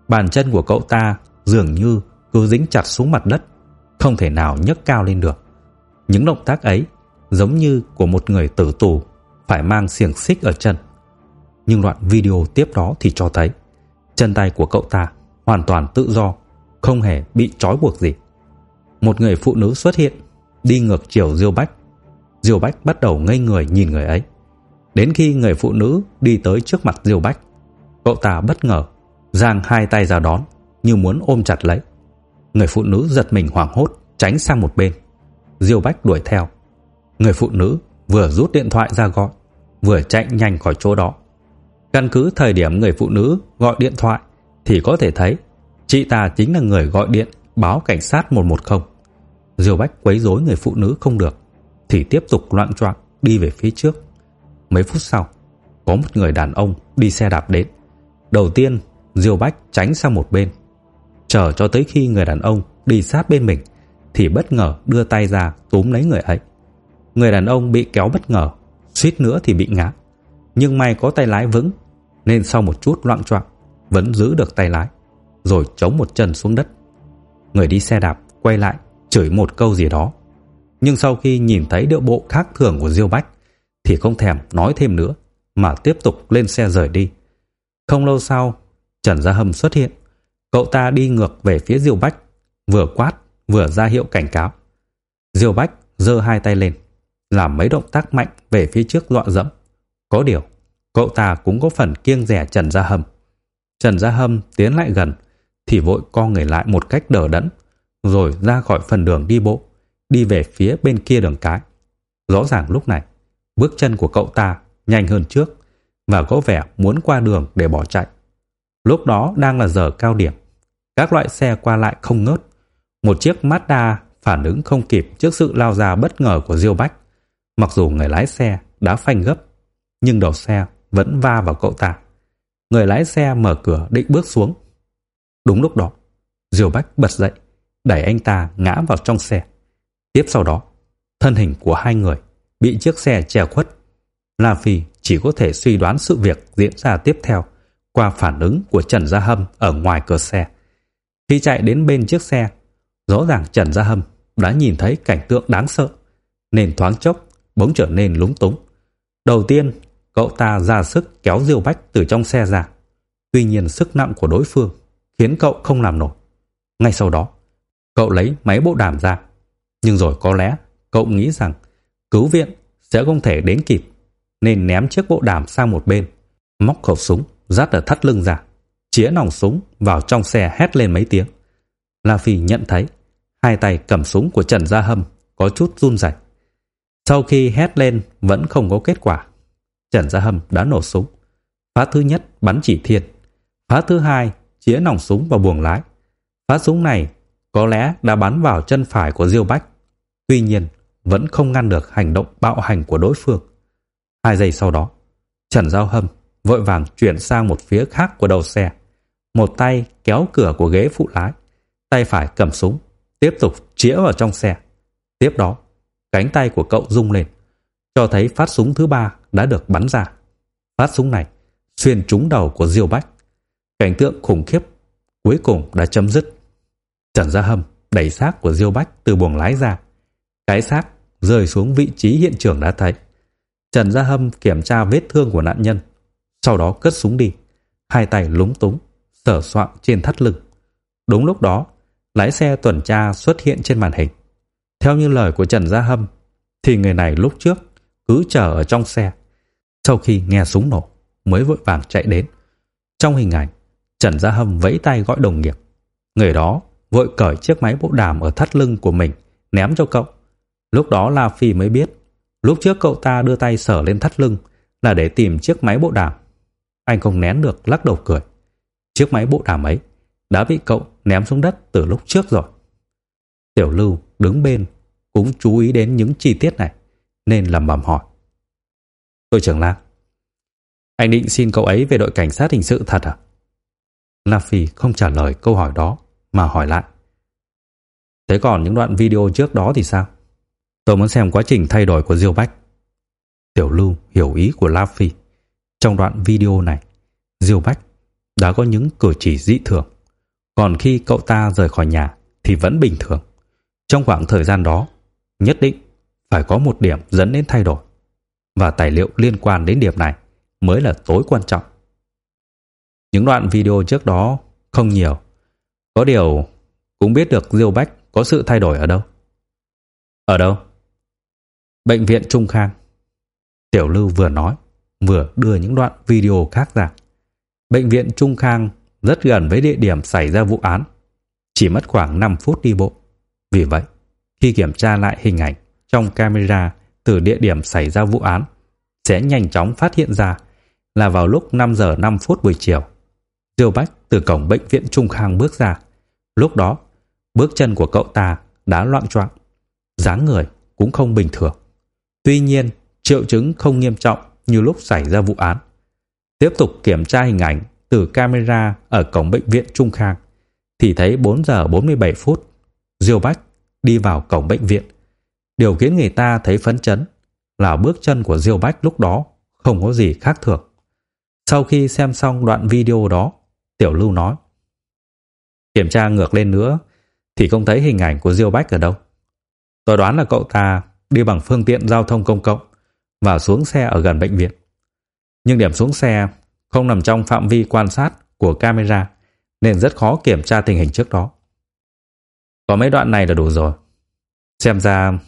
bàn chân của cậu ta dường như cứ dính chặt xuống mặt đất, không thể nào nhấc cao lên được. Những động tác ấy giống như của một người tử tù phải mang xiềng xích ở chân. Nhưng đoạn video tiếp đó thì cho thấy chân tay của cậu ta hoàn toàn tự do, không hề bị trói buộc gì. Một người phụ nữ xuất hiện, đi ngược chiều Diêu Bách. Diêu Bách bắt đầu ngây người nhìn người ấy. Đến khi người phụ nữ đi tới trước mặt Diêu Bách, cậu ta bất ngờ giang hai tay ra đón như muốn ôm chặt lấy. Người phụ nữ giật mình hoảng hốt, tránh sang một bên. Diêu Bách đuổi theo. Người phụ nữ vừa rút điện thoại ra gọi, vừa chạy nhanh khỏi chỗ đó. Căn cứ thời điểm người phụ nữ gọi điện thoại thì có thể thấy chị ta chính là người gọi điện báo cảnh sát 110. Diêu Bách quấy rối người phụ nữ không được thì tiếp tục loạn choạng đi về phía trước. Mấy phút sau, có một người đàn ông đi xe đạp đến. Đầu tiên, Diêu Bách tránh sang một bên, chờ cho tới khi người đàn ông đi sát bên mình thì bất ngờ đưa tay ra túm lấy người ấy. Người đàn ông bị kéo bất ngờ, suýt nữa thì bị ngã. Nhưng may có tay lái vững nên sau một chút loạn choạng vẫn giữ được tay lái, rồi chống một chân xuống đất. Người đi xe đạp quay lại chửi một câu gì đó. Nhưng sau khi nhìn thấy điệu bộ khác thường của Diêu Bách thì không thèm nói thêm nữa mà tiếp tục lên xe rời đi. Không lâu sau, Trần Gia Hâm xuất hiện. Cậu ta đi ngược về phía Diêu Bách, vừa quát vừa ra hiệu cảnh cáo. Diêu Bách giơ hai tay lên, làm mấy động tác mạnh về phía trước dọa dẫm. Có điều, cậu ta cũng có phần kiêng rẻ Trần Gia Hâm. Trần Gia Hâm tiến lại gần, thì vội co người lại một cách đờ đẫn, rồi ra khỏi phần đường đi bộ, đi về phía bên kia đường cái. Rõ ràng lúc này, bước chân của cậu ta nhanh hơn trước và có vẻ muốn qua đường để bỏ chạy. Lúc đó đang là giờ cao điểm, các loại xe qua lại không ngớt. Một chiếc Mazda phản ứng không kịp trước sự lao ra bất ngờ của Diêu Bách. Mặc dù người lái xe đã phanh gấp, nhưng đầu xe vẫn va vào cậu ta. Người lái xe mở cửa định bước xuống. Đúng lúc đó, Diều Bách bật dậy, đẩy anh ta ngã vào trong xe. Tiếp sau đó, thân hình của hai người bị chiếc xe che khuất. La Phi chỉ có thể suy đoán sự việc diễn ra tiếp theo qua phản ứng của Trần Gia Hâm ở ngoài cửa xe. Khi chạy đến bên chiếc xe, rõ ràng Trần Gia Hâm đã nhìn thấy cảnh tượng đáng sợ, nên thoáng chốc bỗng trở nên lúng túng. Đầu tiên, cậu ta ra sức kéo Diêu Bách từ trong xe ra. Tuy nhiên sức nặng của đối phương khiến cậu không làm nổi. Ngay sau đó, cậu lấy máy bộ đàm ra. Nhưng rồi có lẽ cậu nghĩ rằng cứu viện sẽ không thể đến kịp, nên ném chiếc bộ đàm sang một bên, móc khẩu súng rát ở thắt lưng ra, chĩa nòng súng vào trong xe hét lên mấy tiếng. La Phi nhận thấy hai tay cầm súng của Trần Gia Hâm có chút run rẩy. Sau khi hét lên vẫn không có kết quả, Trần Gia Hâm đã nổ súng. Phá thứ nhất bắn chỉ thiên, Phá thứ hai chĩa nòng súng vào buồng lái. Phá súng này có lẽ đã bắn vào chân phải của Diêu Bách, tuy nhiên vẫn không ngăn được hành động bạo hành của đối phương. Hai giây sau đó, Trần Giao Hâm vội vàng chuyển sang một phía khác của đầu xe. Một tay kéo cửa của ghế phụ lái, tay phải cầm súng, tiếp tục chĩa vào trong xe. Tiếp đó, cánh tay của cậu rung lên, cho thấy phát súng thứ ba đã được bắn ra. Phát súng này xuyên trúng đầu của Diêu Bách. Cảnh tượng khủng khiếp cuối cùng đã chấm dứt. Trần Gia Hâm đẩy xác của Diêu Bách từ buồng lái ra. Cái xác rơi xuống vị trí hiện trường đã thấy. Trần Gia Hâm kiểm tra vết thương của nạn nhân, sau đó cất súng đi, hai tay lúng túng, sờ soạng trên thắt lưng. Đúng lúc đó, lái xe tuần tra xuất hiện trên màn hình. Theo như lời của Trần Gia Hâm, thì người này lúc trước cứ chờ ở trong xe. Sau khi nghe súng nổ, mới vội vàng chạy đến. Trong hình ảnh, Trần Gia Hâm vẫy tay gọi đồng nghiệp. Người đó vội cởi chiếc máy bộ đàm ở thắt lưng của mình, ném cho cậu. Lúc đó La Phi mới biết, lúc trước cậu ta đưa tay sờ lên thắt lưng là để tìm chiếc máy bộ đàm. Anh không nén được lắc đầu cười. Chiếc máy bộ đàm ấy đã bị cậu ném xuống đất từ lúc trước rồi. Tiểu Lưu đứng bên cũng chú ý đến những chi tiết này nên lầm bầm hỏi. Tôi trưởng Lam, anh định xin cậu ấy về đội cảnh sát hình sự thật à? La Phi không trả lời câu hỏi đó mà hỏi lại. Thế còn những đoạn video trước đó thì sao? Tôi muốn xem quá trình thay đổi của Diêu Bách. Tiểu Lưu hiểu ý của La Phi. Trong đoạn video này, Diêu Bách đã có những cử chỉ dị thường. Còn khi cậu ta rời khỏi nhà thì vẫn bình thường. Trong khoảng thời gian đó, nhất định phải có một điểm dẫn đến thay đổi. Và tài liệu liên quan đến điểm này mới là tối quan trọng. Những đoạn video trước đó không nhiều. Có điều cũng biết được Diêu Bách có sự thay đổi ở đâu. Ở đâu? Bệnh viện Trung Khang. Tiểu Lưu vừa nói, vừa đưa những đoạn video khác ra. Bệnh viện Trung Khang rất gần với địa điểm xảy ra vụ án, chỉ mất khoảng 5 phút đi bộ. Vì vậy, khi kiểm tra lại hình ảnh trong camera từ địa điểm xảy ra vụ án, sẽ nhanh chóng phát hiện ra là vào lúc 5 giờ 5 phút buổi chiều. Diêu Bách từ cổng bệnh viện Trung Khang bước ra. Lúc đó, bước chân của cậu ta đã loạn choạng, dáng người cũng không bình thường. Tuy nhiên, triệu chứng không nghiêm trọng như lúc xảy ra vụ án. Tiếp tục kiểm tra hình ảnh từ camera ở cổng bệnh viện Trung Khang thì thấy 4 giờ 47 phút, Diêu Bách đi vào cổng bệnh viện. Điều khiến người ta thấy phấn chấn là bước chân của Diêu Bách lúc đó không có gì khác thường. Sau khi xem xong đoạn video đó, Tiểu Lưu nói Kiểm tra ngược lên nữa thì không thấy hình ảnh của Diêu Bách ở đâu. Tôi đoán là cậu ta đi bằng phương tiện giao thông công cộng và xuống xe ở gần bệnh viện. Nhưng điểm xuống xe không nằm trong phạm vi quan sát của camera nên rất khó kiểm tra tình hình trước đó. Có mấy đoạn này là đủ rồi. Xem ra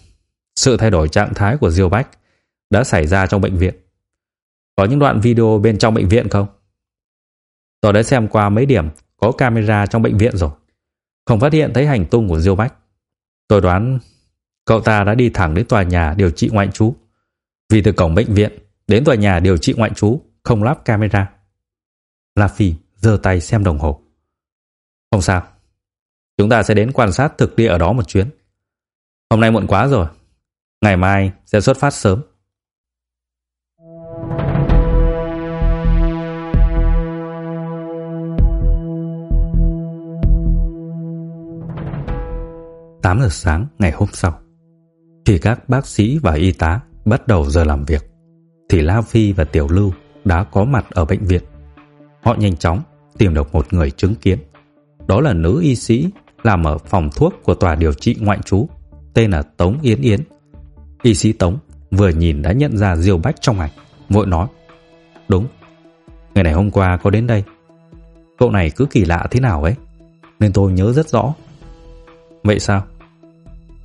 sự thay đổi trạng thái của Diêu Bách đã xảy ra trong bệnh viện. Có những đoạn video bên trong bệnh viện không? Tôi đã xem qua mấy điểm có camera trong bệnh viện rồi. Không phát hiện thấy hành tung của Diêu Bách. Tôi đoán cậu ta đã đi thẳng đến tòa nhà điều trị ngoại trú. Vì từ cổng bệnh viện đến tòa nhà điều trị ngoại trú không lắp camera. La Phi giơ tay xem đồng hồ. Không sao. Chúng ta sẽ đến quan sát thực địa ở đó một chuyến. Hôm nay muộn quá rồi. Ngày mai sẽ xuất phát sớm. Tám giờ sáng ngày hôm sau, khi các bác sĩ và y tá bắt đầu giờ làm việc, thì La Phi và Tiểu Lưu đã có mặt ở bệnh viện. Họ nhanh chóng tìm được một người chứng kiến. Đó là nữ y sĩ làm ở phòng thuốc của tòa điều trị ngoại trú, tên là Tống Yến Yến. Y sĩ Tống vừa nhìn đã nhận ra Diêu Bách trong ảnh, vội nói: "Đúng, ngày này hôm qua có đến đây. Cậu này cứ kỳ lạ thế nào ấy, nên tôi nhớ rất rõ." "Vậy sao?"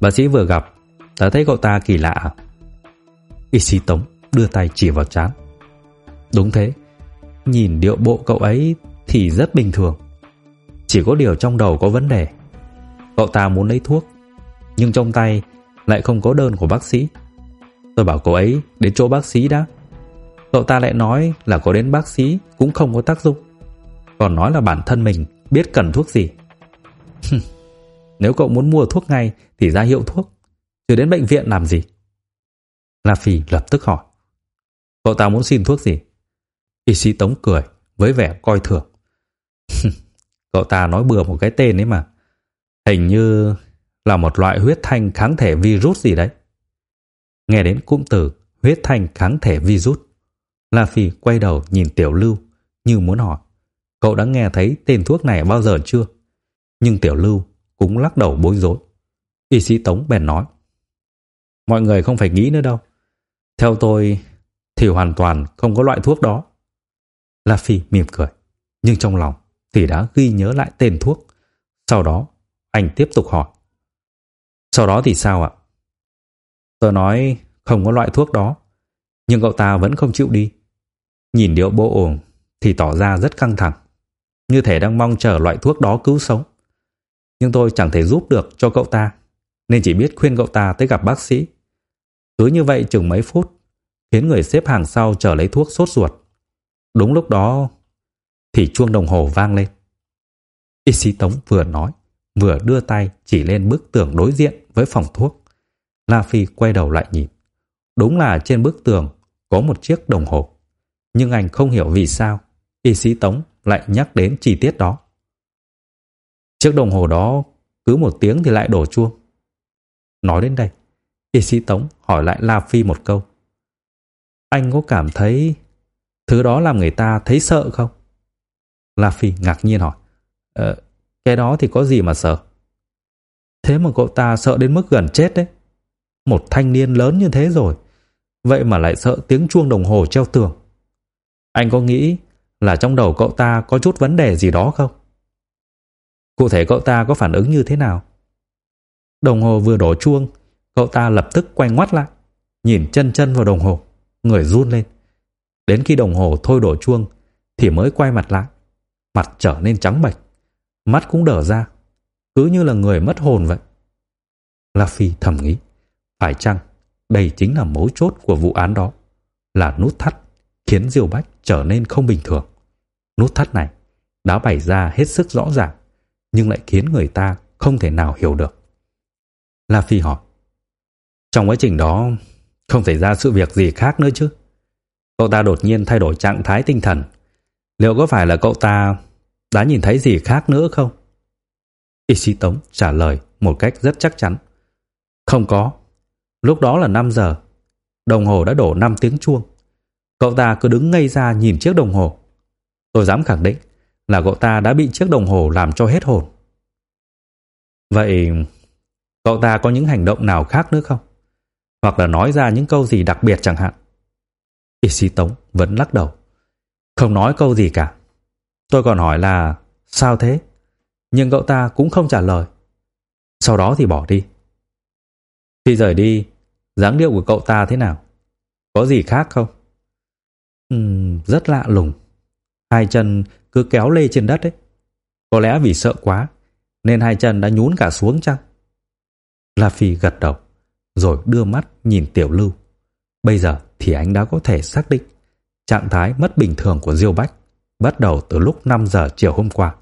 Bác sĩ vừa gặp đã thấy cậu ta kỳ lạ à? Y sĩ Tống đưa tay chỉ vào trán. Đúng thế, nhìn điệu bộ cậu ấy thì rất bình thường. Chỉ có điều trong đầu có vấn đề. Cậu ta muốn lấy thuốc, nhưng trong tay lại không có đơn của bác sĩ. Tôi bảo cậu ấy đến chỗ bác sĩ đã. Cậu ta lại nói là có đến bác sĩ cũng không có tác dụng. Còn nói là bản thân mình biết cần thuốc gì. Nếu cậu muốn mua thuốc ngay thì ra hiệu thuốc, chứ đến bệnh viện làm gì? La Phi lập tức hỏi. Cậu ta muốn xin thuốc gì? Y sĩ Tống cười với vẻ coi thường. Cậu ta nói bừa một cái tên ấy mà. Hình như là một loại huyết thanh kháng thể virus gì đấy. Nghe đến cụm từ huyết thanh kháng thể virus, La Phi quay đầu nhìn Tiểu Lưu như muốn hỏi. Cậu đã nghe thấy tên thuốc này bao giờ chưa? Nhưng Tiểu Lưu cũng lắc đầu bối rối. Y sĩ Tống bèn nói: "Mọi người không phải nghĩ nữa đâu. Theo tôi thì hoàn toàn không có loại thuốc đó." La Phi mỉm cười, nhưng trong lòng thì đã ghi nhớ lại tên thuốc. Sau đó, anh tiếp tục hỏi: "Sau đó thì sao ạ?" Tôi nói không có loại thuốc đó, nhưng cậu ta vẫn không chịu đi. Nhìn điệu bộ ổn thì tỏ ra rất căng thẳng, như thể đang mong chờ loại thuốc đó cứu sống. Nhưng tôi chẳng thể giúp được cho cậu ta, nên chỉ biết khuyên cậu ta tới gặp bác sĩ. Cứ như vậy chừng mấy phút, khiến người xếp hàng sau chờ lấy thuốc sốt ruột. Đúng lúc đó thì chuông đồng hồ vang lên. Y sĩ Tống vừa nói, vừa đưa tay chỉ lên bức tường đối diện với phòng thuốc. La Phi quay đầu lại nhìn. Đúng là trên bức tường có một chiếc đồng hồ. Nhưng anh không hiểu vì sao y sĩ Tống lại nhắc đến chi tiết đó. Chiếc đồng hồ đó cứ một tiếng thì lại đổ chuông. Nói đến đây, y sĩ Tống hỏi lại La Phi một câu. Anh có cảm thấy thứ đó làm người ta thấy sợ không? La Phi ngạc nhiên hỏi. Ờ, cái đó thì có gì mà sợ? Thế mà cậu ta sợ đến mức gần chết đấy. Một thanh niên lớn như thế rồi, vậy mà lại sợ tiếng chuông đồng hồ treo tường. Anh có nghĩ là trong đầu cậu ta có chút vấn đề gì đó không? Cụ thể cậu ta có phản ứng như thế nào? Đồng hồ vừa đổ chuông, cậu ta lập tức quay ngoắt lại, nhìn chân chân vào đồng hồ, người run lên. Đến khi đồng hồ thôi đổ chuông thì mới quay mặt lại, mặt trở nên trắng bệch, mắt cũng đờ ra, cứ như là người mất hồn vậy. La Phi thầm nghĩ, phải chăng đây chính là mấu chốt của vụ án đó, là nút thắt khiến Diêu Bách trở nên không bình thường. Nút thắt này đã bày ra hết sức rõ ràng, nhưng lại khiến người ta không thể nào hiểu được. La Phi hỏi, trong quá trình đó không xảy ra sự việc gì khác nữa chứ? Cậu ta đột nhiên thay đổi trạng thái tinh thần. Liệu có phải là cậu ta đã nhìn thấy gì khác nữa không? Y sĩ Tống trả lời một cách rất chắc chắn. Không có. Lúc đó là 5 giờ. Đồng hồ đã đổ 5 tiếng chuông. Cậu ta cứ đứng ngây ra nhìn chiếc đồng hồ. Tôi dám khẳng định là cậu ta đã bị chiếc đồng hồ làm cho hết hồn. Vậy cậu ta có những hành động nào khác nữa không? Hoặc là nói ra những câu gì đặc biệt chẳng hạn? Y sĩ Tống vẫn lắc đầu. Không nói câu gì cả. Tôi còn hỏi là sao thế? Nhưng cậu ta cũng không trả lời. Sau đó thì bỏ đi. Khi rời đi, dáng điệu của cậu ta thế nào? Có gì khác không? Ừm, rất lạ lùng. Hai chân cứ kéo lê trên đất ấy. Có lẽ vì sợ quá, nên hai chân đã nhún cả xuống chăng? La Phi gật đầu, rồi đưa mắt nhìn Tiểu Lưu. Bây giờ thì anh đã có thể xác định trạng thái mất bình thường của Diêu Bách bắt đầu từ lúc 5 giờ chiều hôm qua.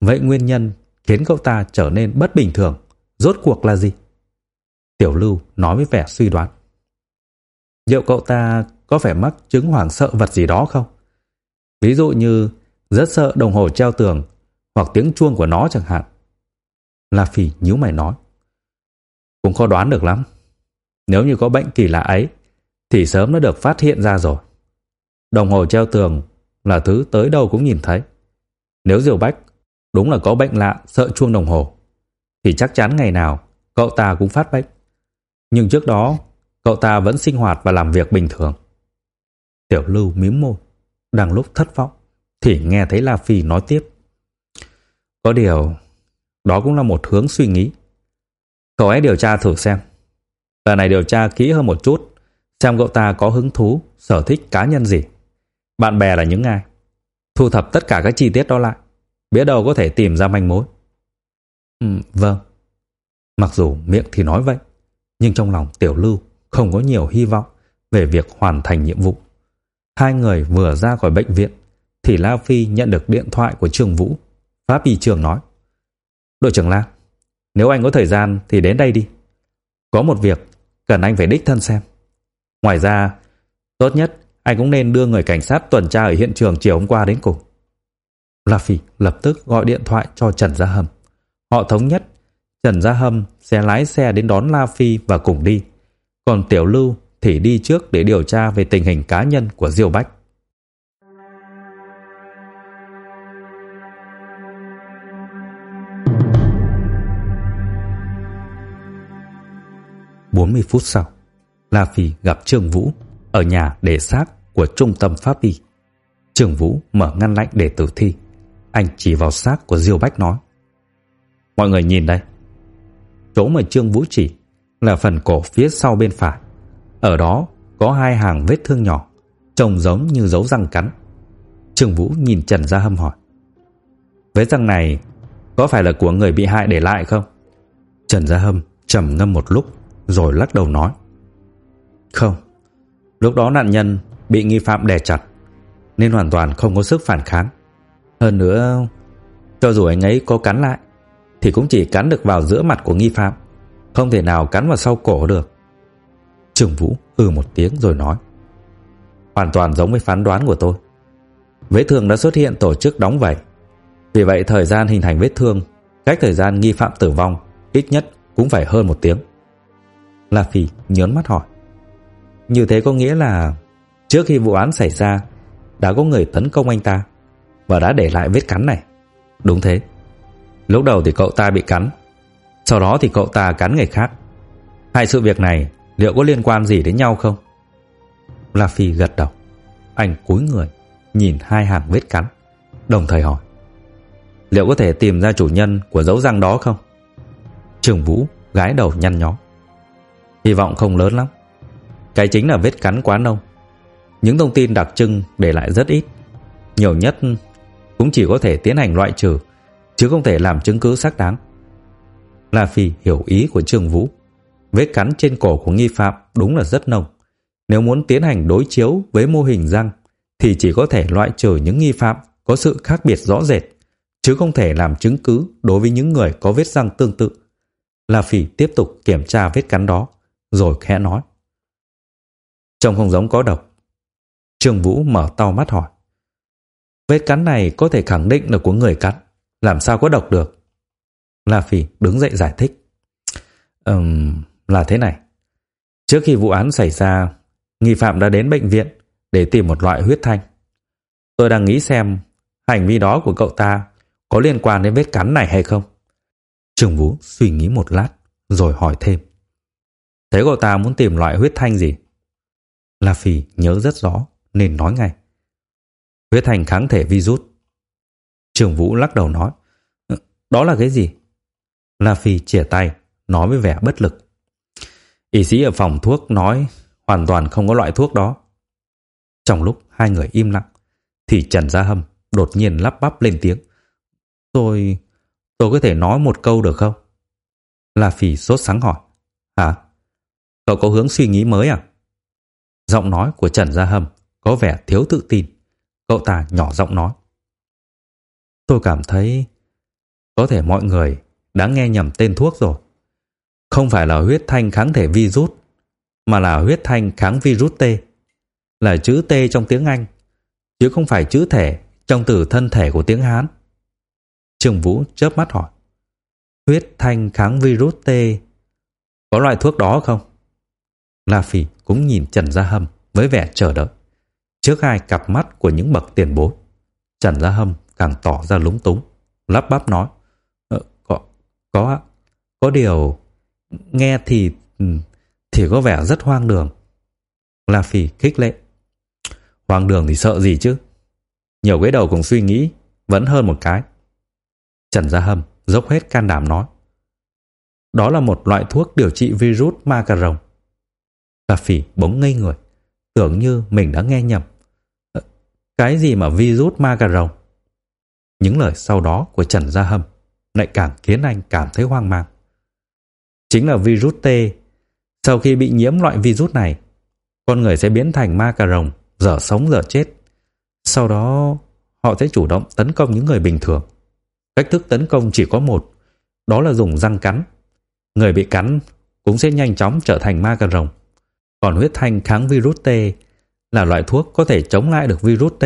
Vậy nguyên nhân khiến cậu ta trở nên bất bình thường, rốt cuộc là gì? Tiểu Lưu nói với vẻ suy đoán. Liệu cậu ta có phải mắc chứng hoảng sợ vật gì đó không? Ví dụ như rất sợ đồng hồ treo tường hoặc tiếng chuông của nó chẳng hạn. La Phi nhíu mày nói. Cũng khó đoán được lắm. Nếu như có bệnh kỳ lạ ấy, thì sớm đã được phát hiện ra rồi. Đồng hồ treo tường là thứ tới đâu cũng nhìn thấy. Nếu Diều Bách đúng là có bệnh lạ sợ chuông đồng hồ thì chắc chắn ngày nào cậu ta cũng phát bệnh. Nhưng trước đó cậu ta vẫn sinh hoạt và làm việc bình thường. Tiểu Lưu mím môi, đang lúc thất vọng thì nghe thấy La Phi nói tiếp. Có điều, đó cũng là một hướng suy nghĩ. Cậu ấy điều tra thử xem. Lần này điều tra kỹ hơn một chút, xem cậu ta có hứng thú, sở thích cá nhân gì. Bạn bè là những ai? Thu thập tất cả các chi tiết đó lại, biết đâu có thể tìm ra manh mối. Ừ, vâng. Mặc dù miệng thì nói vậy, nhưng trong lòng Tiểu Lưu không có nhiều hy vọng về việc hoàn thành nhiệm vụ. Hai người vừa ra khỏi bệnh viện thì La Phi nhận được điện thoại của Trương Vũ. Pháp y trường nói: "Đội trưởng La, nếu anh có thời gian thì đến đây đi. Có một việc cần anh phải đích thân xem. Ngoài ra, tốt nhất anh cũng nên đưa người cảnh sát tuần tra ở hiện trường chiều hôm qua đến cùng. La Phi lập tức gọi điện thoại cho Trần Gia Hâm. Họ thống nhất Trần Gia Hâm sẽ lái xe đến đón La Phi và cùng đi. Còn Tiểu Lưu thì đi trước để điều tra về tình hình cá nhân của Diêu Bách. Bốn mươi phút sau, La Phi gặp Trương Vũ ở nhà để xác của trung tâm pháp y. trường Vũ mở ngăn lạnh để tử thi. Anh chỉ vào xác của Diêu Bách nói. Mọi người nhìn đây. Chỗ mà Trương Vũ chỉ là phần cổ phía sau bên phải. Ở đó có hai hàng vết thương nhỏ, trông giống như dấu răng cắn. Trương Vũ nhìn Trần Gia Hâm hỏi. Vết răng này có phải là của người bị hại để lại không? Trần Gia Hâm trầm ngâm một lúc rồi lắc đầu nói. Không, lúc đó nạn nhân bị nghi phạm đè chặt nên hoàn toàn không có sức phản kháng. Hơn nữa, cho dù anh ấy có cắn lại thì cũng chỉ cắn được vào giữa mặt của nghi phạm, không thể nào cắn vào sau cổ được. Trương Vũ ừ một tiếng rồi nói: "Hoàn toàn giống với phán đoán của tôi. Vết thương đã xuất hiện tổ chức đóng vảy. Vì vậy thời gian hình thành vết thương cách thời gian nghi phạm tử vong ít nhất cũng phải hơn một tiếng." La Phi nhớn mắt hỏi: "Như thế có nghĩa là trước khi vụ án xảy ra đã có người tấn công anh ta và đã để lại vết cắn này?" "Đúng thế." Lúc đầu thì cậu ta bị cắn, sau đó thì cậu ta cắn người khác. Hai sự việc này liệu có liên quan gì đến nhau không? La Phi gật đầu. Anh cúi người, nhìn hai hàng vết cắn, đồng thời hỏi. Liệu có thể tìm ra chủ nhân của dấu răng đó không? Trường Vũ gái đầu nhăn nhó. Hy vọng không lớn lắm. Cái chính là vết cắn quá nông. Những thông tin đặc trưng để lại rất ít. Nhiều nhất cũng chỉ có thể tiến hành loại trừ chứ không thể làm chứng cứ xác đáng. La Phi hiểu ý của Trương Vũ. Vết cắn trên cổ của nghi phạm đúng là rất nông, Nếu muốn tiến hành đối chiếu với mô hình răng thì chỉ có thể loại trừ những nghi phạm có sự khác biệt rõ rệt, chứ không thể làm chứng cứ đối với những người có vết răng tương tự. La Phi tiếp tục kiểm tra vết cắn đó, rồi khẽ nói. Trông không giống có độc. Trương Vũ mở to mắt hỏi. Vết cắn này có thể khẳng định là của người cắn làm sao có độc được? La Phi đứng dậy giải thích. Ừm, là thế này. Trước khi vụ án xảy ra, nghi phạm đã đến bệnh viện để tìm một loại huyết thanh. Tôi đang nghĩ xem hành vi đó của cậu ta có liên quan đến vết cắn này hay không. Trường Vũ suy nghĩ một lát rồi hỏi thêm. Thế cậu ta muốn tìm loại huyết thanh gì? La Phi nhớ rất rõ nên nói ngay. Huyết thành kháng thể virus. Trường Vũ lắc đầu nói. Ờ, đó là cái gì? La Phi chìa tay, nói với vẻ bất lực. Y sĩ ở phòng thuốc nói hoàn toàn không có loại thuốc đó. Trong lúc hai người im lặng, thì Trần Gia Hâm đột nhiên lắp bắp lên tiếng. Tôi... tôi có thể nói một câu được không? La Phi sốt sáng hỏi. Hả? Cậu có hướng suy nghĩ mới à? Giọng nói của Trần Gia Hâm có vẻ thiếu tự tin. Cậu ta nhỏ giọng nói. Tôi cảm thấy có thể mọi người đã nghe nhầm tên thuốc rồi. Không phải là huyết thanh kháng thể virus, mà là huyết thanh kháng virus T. Là chữ T trong tiếng Anh, chứ không phải chữ thể trong từ thân thể của tiếng Hán. Trương Vũ chớp mắt hỏi. Huyết thanh kháng virus T có loại thuốc đó không? La Phi cũng nhìn Trần Gia Hâm với vẻ chờ đợi. Trước hai cặp mắt của những bậc tiền bối, Trần Gia Hâm càng tỏ ra lúng túng, lắp bắp nói. Ờ, có, có, có điều, nghe thì, ừ, thì có vẻ rất hoang đường. La Phi khích lệ. Hoang đường thì sợ gì chứ? Nhiều cái đầu cùng suy nghĩ, vẫn hơn một cái. Trần Gia Hâm dốc hết can đảm nói. Đó là một loại thuốc điều trị virus ma cà rồng. La phỉ bỗng ngây người, tưởng như mình đã nghe nhầm. Ờ, cái gì mà virus ma cà rồng? Những lời sau đó của Trần Gia Hâm lại càng khiến anh cảm thấy hoang mang. Chính là virus T. Sau khi bị nhiễm loại virus này, con người sẽ biến thành ma cà rồng, dở sống dở chết. Sau đó, họ sẽ chủ động tấn công những người bình thường. Cách thức tấn công chỉ có một, đó là dùng răng cắn. Người bị cắn cũng sẽ nhanh chóng trở thành ma cà rồng. Còn huyết thanh kháng virus T là loại thuốc có thể chống lại được virus T.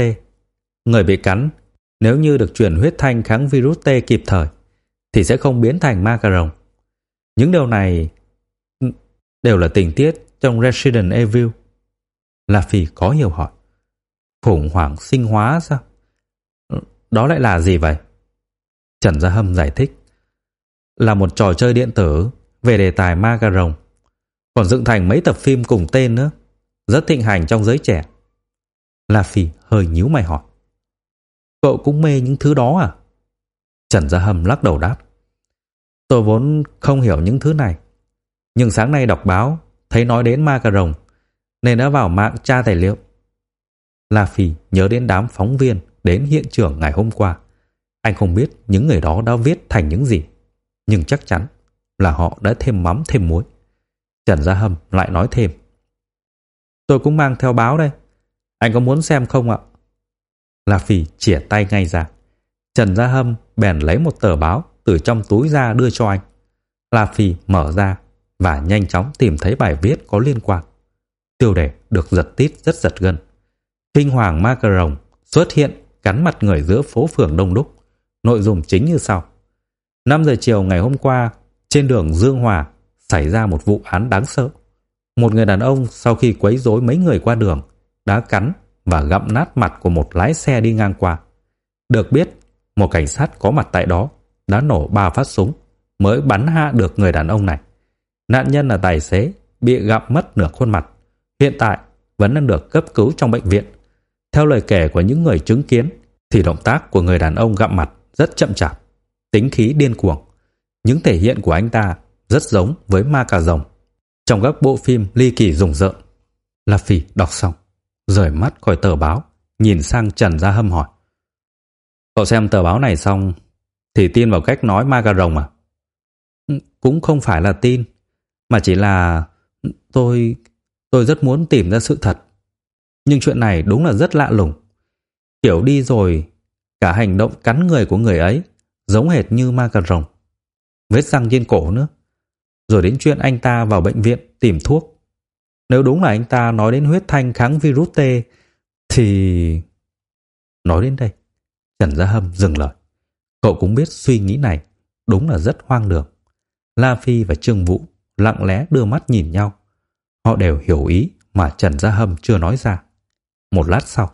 Người bị cắn nếu như được truyền huyết thanh kháng virus T kịp thời, thì sẽ không biến thành ma cà rồng. Những điều này đều là tình tiết trong Resident Evil. La Phi có hiểu hỏi. Khủng hoảng sinh hóa sao? Đó lại là gì vậy? Trần Gia Hâm giải thích. Là một trò chơi điện tử về đề tài ma cà rồng. Còn dựng thành mấy tập phim cùng tên nữa, rất thịnh hành trong giới trẻ. La Phi hơi nhíu mày hỏi. Cậu cũng mê những thứ đó à? Trần Gia Hâm lắc đầu đáp. Tôi vốn không hiểu những thứ này. Nhưng sáng nay đọc báo, thấy nói đến ma cà rồng, nên đã vào mạng tra tài liệu. La Phi nhớ đến đám phóng viên đến hiện trường ngày hôm qua. Anh không biết những người đó đã viết thành những gì, nhưng chắc chắn là họ đã thêm mắm thêm muối. Trần Gia Hâm lại nói thêm. Tôi cũng mang theo báo đây. Anh có muốn xem không ạ? La Phi chỉa tay ngay ra. Trần Gia Hâm bèn lấy một tờ báo từ trong túi ra đưa cho anh. La Phi mở ra và nhanh chóng tìm thấy bài viết có liên quan. Tiêu đề được giật tít rất giật gân. Kinh hoàng ma cà rồng xuất hiện cắn mặt người giữa phố phường đông đúc. Nội dung chính như sau. 5 giờ chiều ngày hôm qua, trên đường Dương Hòa xảy ra một vụ án đáng sợ. Một người đàn ông sau khi quấy rối mấy người qua đường đã cắn và gặm nát mặt của một lái xe đi ngang qua. Được biết, một cảnh sát có mặt tại đó đã nổ ba phát súng mới bắn hạ được người đàn ông này. Nạn nhân là tài xế, bị gặm mất nửa khuôn mặt. Hiện tại vẫn đang được cấp cứu trong bệnh viện. Theo lời kể của những người chứng kiến, thì động tác của người đàn ông gặm mặt rất chậm chạp, tính khí điên cuồng. Những thể hiện của anh ta rất giống với ma cà rồng trong các bộ phim ly kỳ rùng rợn. La Phi đọc xong, rời mắt khỏi tờ báo, nhìn sang Trần Gia Hâm hỏi. Cậu xem tờ báo này xong thì tin vào cách nói ma cà rồng à? Ừ, cũng không phải là tin, mà chỉ là tôi tôi rất muốn tìm ra sự thật. Nhưng chuyện này đúng là rất lạ lùng. Kiểu đi rồi, cả hành động cắn người của người ấy giống hệt như ma cà rồng. Vết răng trên cổ nữa. Rồi đến chuyện anh ta vào bệnh viện tìm thuốc. Nếu đúng là anh ta nói đến huyết thanh kháng virus T thì... Nói đến đây, Trần Gia Hâm dừng lời. Cậu cũng biết suy nghĩ này đúng là rất hoang đường. La Phi và Trương Vũ lặng lẽ đưa mắt nhìn nhau. Họ đều hiểu ý mà Trần Gia Hâm chưa nói ra. Một lát sau,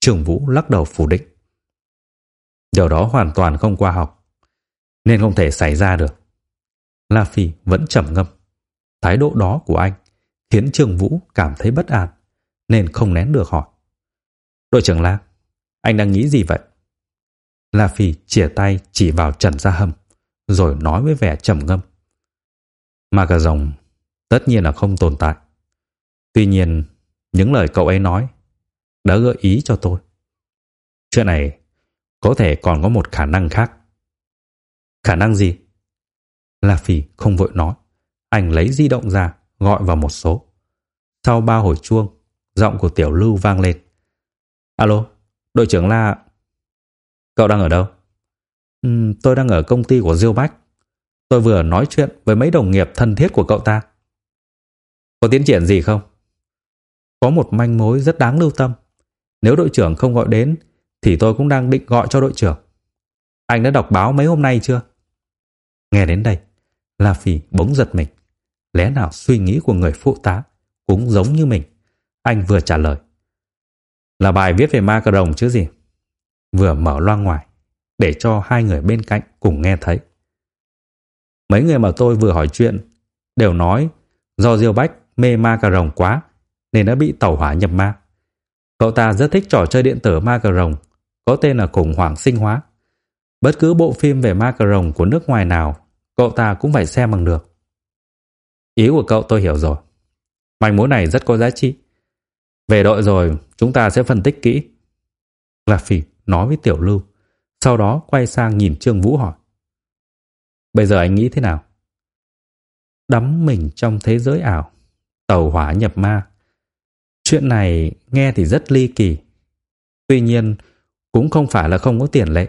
Trương Vũ lắc đầu phủ định. Điều đó hoàn toàn không khoa học, nên không thể xảy ra được. La Phi vẫn trầm ngâm. Thái độ đó của anh khiến Trương Vũ cảm thấy bất an, nên không nén được hỏi. Đội trưởng La, anh đang nghĩ gì vậy? La Phi chìa tay chỉ vào Trần Gia Hâm, rồi nói với vẻ trầm ngâm. Ma cà rồng tất nhiên là không tồn tại. Tuy nhiên, những lời cậu ấy nói đã gợi ý cho tôi. Chuyện này có thể còn có một khả năng khác. Khả năng gì? La Phi không vội nói. Anh lấy di động ra, gọi vào một số. Sau ba hồi chuông, giọng của Tiểu Lưu vang lên. Alo, đội trưởng La... Cậu đang ở đâu? Ừ, tôi đang ở công ty của Diêu Bách. Tôi vừa nói chuyện với mấy đồng nghiệp thân thiết của cậu ta. Có tiến triển gì không? Có một manh mối rất đáng lưu tâm. Nếu đội trưởng không gọi đến, thì tôi cũng đang định gọi cho đội trưởng. Anh đã đọc báo mấy hôm nay chưa? Nghe đến đây, La Phi bỗng giật mình. Lẽ nào suy nghĩ của người phụ tá cũng giống như mình? Anh vừa trả lời. Là bài viết về ma cà rồng chứ gì? Vừa mở loa ngoài, để cho hai người bên cạnh cùng nghe thấy. Mấy người mà tôi vừa hỏi chuyện đều nói do Diêu Bách mê ma cà rồng quá nên đã bị tẩu hỏa nhập ma. Cậu ta rất thích trò chơi điện tử ma cà rồng có tên là khủng hoảng sinh hóa. Bất cứ bộ phim về ma cà rồng của nước ngoài nào cậu ta cũng phải xem bằng được. Ý của cậu tôi hiểu rồi. Manh mối này rất có giá trị. Về đội rồi, chúng ta sẽ phân tích kỹ. Lạc Phỉ nói với Tiểu Lưu, sau đó quay sang nhìn Trương Vũ hỏi. Bây giờ anh nghĩ thế nào? Đắm mình trong thế giới ảo, tàu hỏa nhập ma. Chuyện này nghe thì rất ly kỳ. Tuy nhiên, cũng không phải là không có tiền lệ.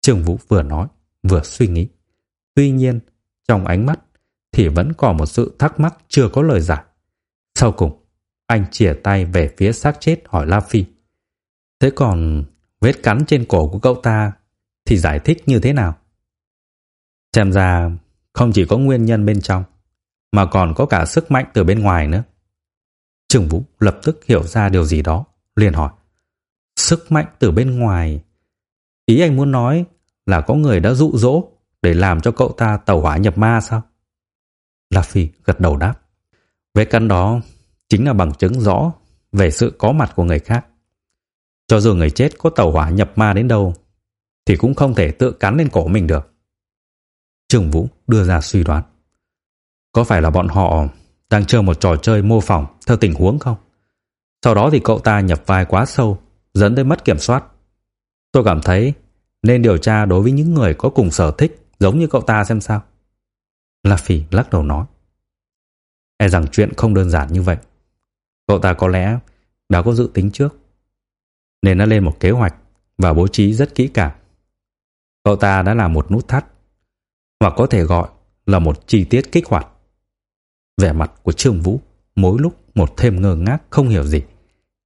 Trương Vũ vừa nói, vừa suy nghĩ. Tuy nhiên, trong ánh mắt thì vẫn còn một sự thắc mắc chưa có lời giải. Sau cùng, anh chìa tay về phía xác chết hỏi La Phi. Thế còn vết cắn trên cổ của cậu ta thì giải thích như thế nào? Xem ra không chỉ có nguyên nhân bên trong mà còn có cả sức mạnh từ bên ngoài nữa. Trừng Vũ lập tức hiểu ra điều gì đó, liền hỏi. Sức mạnh từ bên ngoài? Ý anh muốn nói là có người đã dụ dỗ để làm cho cậu ta tàu hỏa nhập ma sao? La Phi gật đầu đáp. Vết cắn đó chính là bằng chứng rõ về sự có mặt của người khác. Cho dù người chết có tàu hỏa nhập ma đến đâu thì cũng không thể tự cắn lên cổ mình được. Trương Vũ đưa ra suy đoán. Có phải là bọn họ đang chơi một trò chơi mô phỏng theo tình huống không? Sau đó thì cậu ta nhập vai quá sâu, dẫn tới mất kiểm soát. Tôi cảm thấy nên điều tra đối với những người có cùng sở thích giống như cậu ta xem sao. La Phỉ lắc đầu nói. E rằng chuyện không đơn giản như vậy. Cậu ta có lẽ đã có dự tính trước. Nên đã lên một kế hoạch và bố trí rất kỹ càng. Cậu ta đã làm một nút thắt hoặc có thể gọi là một chi tiết kích hoạt. Vẻ mặt của Trương Vũ mỗi lúc một thêm ngơ ngác không hiểu gì.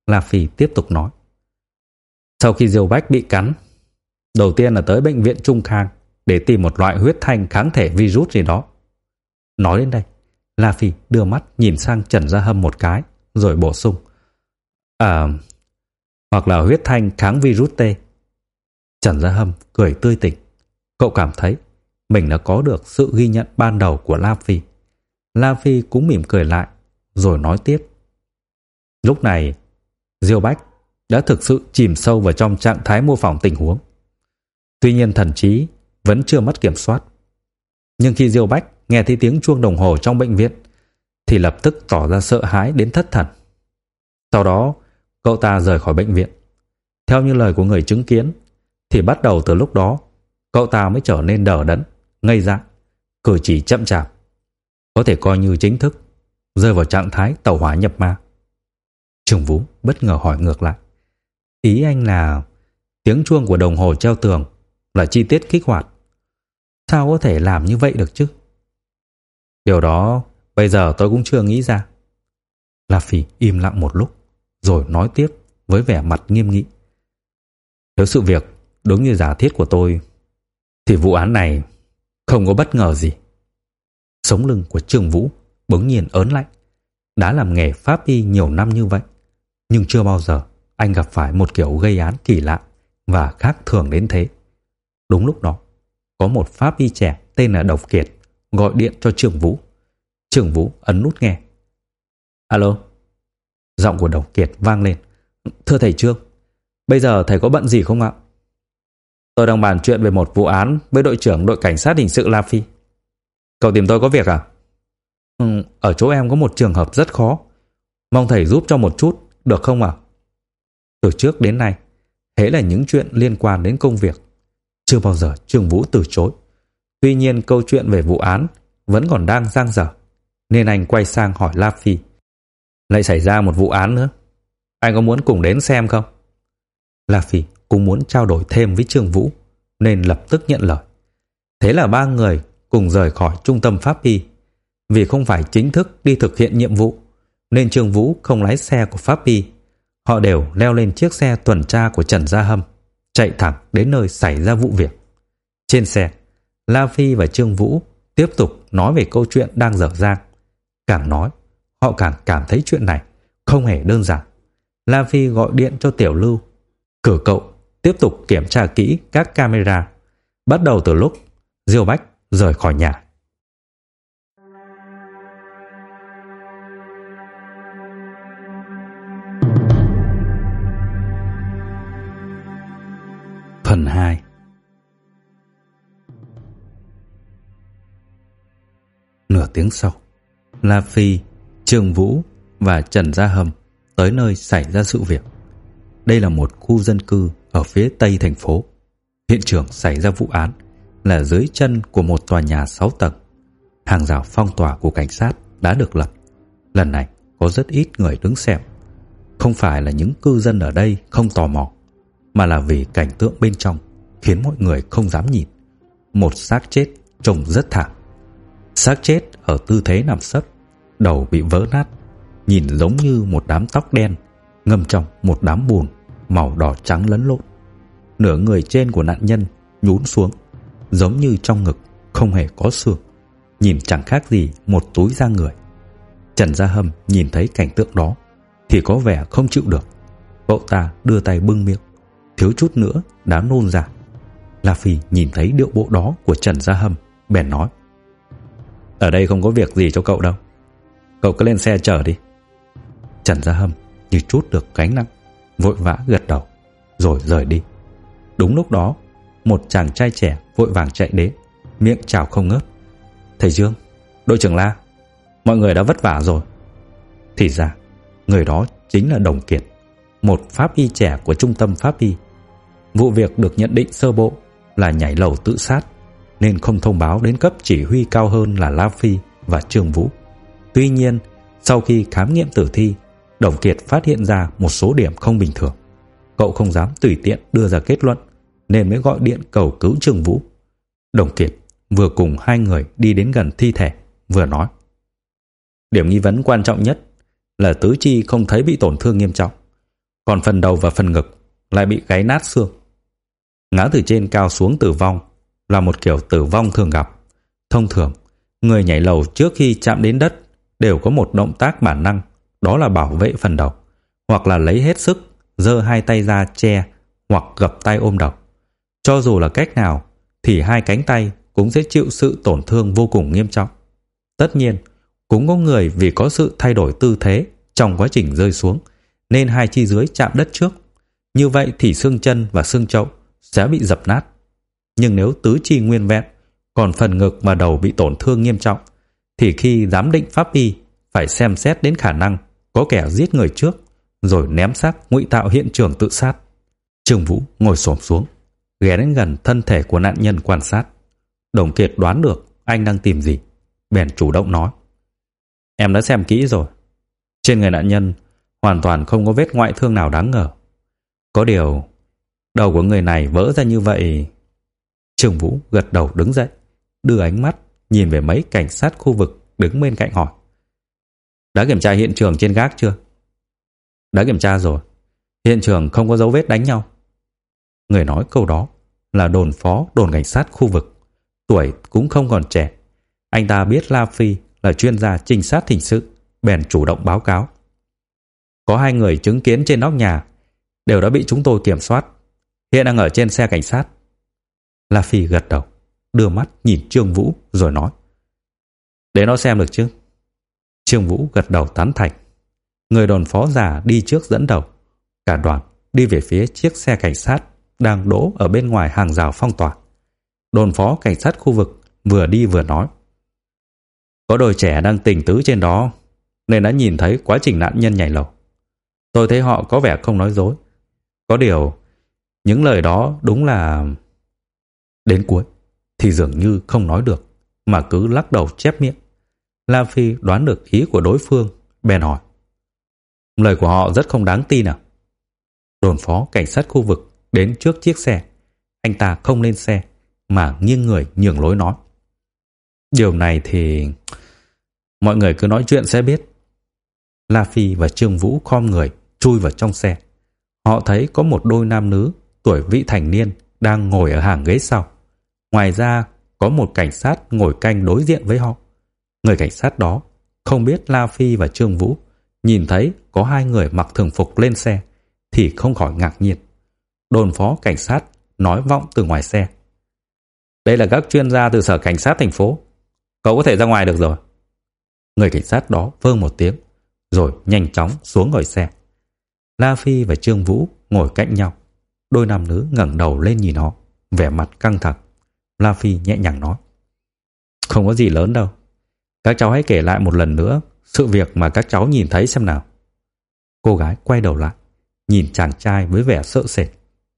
La Phi tiếp tục nói. Sau khi Diêu Bách bị cắn, đầu tiên là tới bệnh viện Trung Khang để tìm một loại huyết thanh kháng thể virus gì đó. Nói đến đây, La Phi đưa mắt nhìn sang Trần Gia Hâm một cái, rồi bổ sung. À, hoặc là huyết thanh kháng virus T. Trần Gia Hâm cười tươi tỉnh. Cậu cảm thấy mình đã có được sự ghi nhận ban đầu của La Phi. La Phi cũng mỉm cười lại, rồi nói tiếp. Lúc này, Diêu Bách đã thực sự chìm sâu vào trong trạng thái mô phỏng tình huống. Tuy nhiên thần trí vẫn chưa mất kiểm soát. Nhưng khi Diêu Bách nghe thấy tiếng chuông đồng hồ trong bệnh viện thì lập tức tỏ ra sợ hãi đến thất thần. Sau đó, cậu ta rời khỏi bệnh viện. Theo như lời của người chứng kiến thì bắt đầu từ lúc đó, cậu ta mới trở nên đờ đẫn, ngây dại, cử chỉ chậm chạp. Có thể coi như chính thức rơi vào trạng thái tàu hỏa nhập ma. Trường Vũ bất ngờ hỏi ngược lại. Ý anh là tiếng chuông của đồng hồ treo tường là chi tiết kích hoạt. Sao có thể làm như vậy được chứ? Điều đó bây giờ tôi cũng chưa nghĩ ra. La Phi im lặng một lúc, rồi nói tiếp với vẻ mặt nghiêm nghị. Nếu sự việc đúng như giả thiết của tôi, thì vụ án này không có bất ngờ gì. Sống lưng của Trương Vũ bỗng nhiên ớn lạnh. Đã làm nghề pháp y nhiều năm như vậy, nhưng chưa bao giờ anh gặp phải một kiểu gây án kỳ lạ và khác thường đến thế. Đúng lúc đó, có một pháp y trẻ tên là Độc Kiệt gọi điện cho Trường Vũ. Trường Vũ ấn nút nghe. Alo. Giọng của Độc Kiệt vang lên. Thưa thầy Trương, bây giờ thầy có bận gì không ạ? Tôi đang bàn chuyện về một vụ án với đội trưởng đội cảnh sát hình sự La Phi. Cậu tìm tôi có việc à? Ừ, ở chỗ em có một trường hợp rất khó. Mong thầy giúp cho một chút, được không ạ? Từ trước đến nay, thế là những chuyện liên quan đến công việc, chưa bao giờ Trương Vũ từ chối. Tuy nhiên câu chuyện về vụ án vẫn còn đang giang dở, nên anh quay sang hỏi La Phi. Lại xảy ra một vụ án nữa. Anh có muốn cùng đến xem không? La Phi cũng muốn trao đổi thêm với Trương Vũ, nên lập tức nhận lời. Thế là ba người cùng rời khỏi trung tâm pháp y. Vì không phải chính thức đi thực hiện nhiệm vụ, nên Trương Vũ không lái xe của pháp y. Họ đều leo lên chiếc xe tuần tra của Trần Gia Hâm, chạy thẳng đến nơi xảy ra vụ việc. Trên xe, La Phi và Trương Vũ tiếp tục nói về câu chuyện đang dở dang. Càng nói, họ càng cảm thấy chuyện này không hề đơn giản. La Phi gọi điện cho Tiểu Lưu, cử cậu tiếp tục kiểm tra kỹ các camera. Bắt đầu từ lúc Diêu Bách rời khỏi nhà. Nửa tiếng sau, La Phi, Trương Vũ và Trần Gia Hâm tới nơi xảy ra sự việc. Đây là một khu dân cư ở phía tây thành phố. Hiện trường xảy ra vụ án là dưới chân của một tòa nhà 6 tầng. Hàng rào phong tỏa của cảnh sát đã được lập. Lần này có rất ít người đứng xem. Không phải là những cư dân ở đây không tò mò, mà là vì cảnh tượng bên trong khiến mọi người không dám nhìn. Một xác chết trông rất thảm. Xác chết ở tư thế nằm sấp, đầu bị vỡ nát, nhìn giống như một đám tóc đen ngâm trong một đám bùn màu đỏ trắng lẫn lộn. Nửa người trên của nạn nhân nhún xuống, giống như trong ngực không hề có xương, nhìn chẳng khác gì một túi da người. Trần Gia Hâm nhìn thấy cảnh tượng đó thì có vẻ không chịu được. Cậu ta đưa tay bưng miệng, thiếu chút nữa đã nôn ra. La Phi nhìn thấy điệu bộ đó của Trần Gia Hâm, bèn nói: "Ở đây không có việc gì cho cậu đâu. Cậu cứ lên xe chở đi. Trần Gia Hâm như chút được gánh nặng Vội vã gật đầu Rồi rời đi. Đúng lúc đó Một chàng trai trẻ vội vàng chạy đến Miệng chào không ngớt. Thầy Dương, đội trưởng La Mọi người đã vất vả rồi. Thì ra Người đó chính là Đồng Kiệt Một pháp y trẻ của trung tâm pháp y. Vụ việc được nhận định sơ bộ Là nhảy lầu tự sát. Nên không thông báo đến cấp chỉ huy cao hơn là La Phi và Trương Vũ. Tuy nhiên Sau khi khám nghiệm tử thi Đồng Kiệt phát hiện ra một số điểm không bình thường. Cậu không dám tùy tiện đưa ra kết luận Nên mới gọi điện cầu cứu Trương Vũ. Đồng Kiệt vừa cùng hai người đi đến gần thi thể Vừa nói Điểm nghi vấn quan trọng nhất là tứ chi không thấy bị tổn thương nghiêm trọng, còn phần đầu và phần ngực lại bị gãy nát xương. Ngã từ trên cao xuống tử vong là một kiểu tử vong thường gặp. Thông thường, người nhảy lầu trước khi chạm đến đất đều có một động tác bản năng, đó là bảo vệ phần đầu, hoặc là lấy hết sức, giơ hai tay ra che hoặc gập tay ôm đầu. Cho dù là cách nào thì hai cánh tay cũng sẽ chịu sự tổn thương vô cùng nghiêm trọng. Tất nhiên, cũng có người vì có sự thay đổi tư thế trong quá trình rơi xuống nên hai chi dưới chạm đất trước. Như vậy thì xương chân và xương chậu sẽ bị dập nát. Nhưng nếu tứ chi nguyên vẹn, còn phần ngực và đầu bị tổn thương nghiêm trọng, thì khi giám định pháp y phải xem xét đến khả năng có kẻ giết người trước rồi ném xác ngụy tạo hiện trường tự sát. Trương Vũ ngồi xổm xuống, ghé đến gần thân thể của nạn nhân quan sát. Đồng Kiệt đoán được anh đang tìm gì, bèn chủ động nói. Em đã xem kỹ rồi. Trên người nạn nhân hoàn toàn không có vết ngoại thương nào đáng ngờ. Có điều, đầu của người này vỡ ra như vậy. Trương Vũ gật đầu đứng dậy, đưa ánh mắt nhìn về mấy cảnh sát khu vực đứng bên cạnh hỏi. Đã kiểm tra hiện trường trên gác chưa? Đã kiểm tra rồi. Hiện trường không có dấu vết đánh nhau. Người nói câu đó là đồn phó đồn cảnh sát khu vực. Tuổi cũng không còn trẻ. Anh ta biết La Phi là chuyên gia trinh sát hình sự, bèn chủ động báo cáo. Có hai người chứng kiến trên nóc nhà, đều đã bị chúng tôi kiểm soát, hiện đang ở trên xe cảnh sát. La Phi gật đầu, đưa mắt nhìn Trương Vũ rồi nói. Để nó xem được chứ. Trương Vũ gật đầu tán thành. Người đồn phó già đi trước dẫn đầu. Cả đoàn đi về phía chiếc xe cảnh sát đang đỗ ở bên ngoài hàng rào phong tỏa. Đồn phó cảnh sát khu vực vừa đi vừa nói. Có đôi trẻ đang tình tứ trên đó nên đã nhìn thấy quá trình nạn nhân nhảy lầu. Tôi thấy họ có vẻ không nói dối. Có điều, những lời đó đúng là... Đến cuối, thì dường như không nói được, mà cứ lắc đầu chép miệng. La Phi đoán được ý của đối phương, bèn hỏi. Lời của họ rất không đáng tin à? Đồn phó cảnh sát khu vực đến trước chiếc xe. Anh ta không lên xe, mà nghiêng người nhường lối nói. Điều này thì... Mọi người cứ nói chuyện sẽ biết. La Phi và Trương Vũ khom người, chui vào trong xe. Họ thấy có một đôi nam nữ tuổi vị thành niên đang ngồi ở hàng ghế sau. Ngoài ra, có một cảnh sát ngồi canh đối diện với họ. Người cảnh sát đó không biết La Phi và Trương Vũ nhìn thấy có hai người mặc thường phục lên xe thì không khỏi ngạc nhiên. Đồn phó cảnh sát nói vọng từ ngoài xe. Đây là các chuyên gia từ sở cảnh sát thành phố. Cậu có thể ra ngoài được rồi. Người cảnh sát đó vâng một tiếng, rồi nhanh chóng xuống ngồi xe. La Phi và Trương Vũ ngồi cạnh nhau. Đôi nam nữ ngẩng đầu lên nhìn họ, vẻ mặt căng thẳng. La Phi nhẹ nhàng nói. Không có gì lớn đâu. Các cháu hãy kể lại một lần nữa sự việc mà các cháu nhìn thấy xem nào. Cô gái quay đầu lại, nhìn chàng trai với vẻ sợ sệt,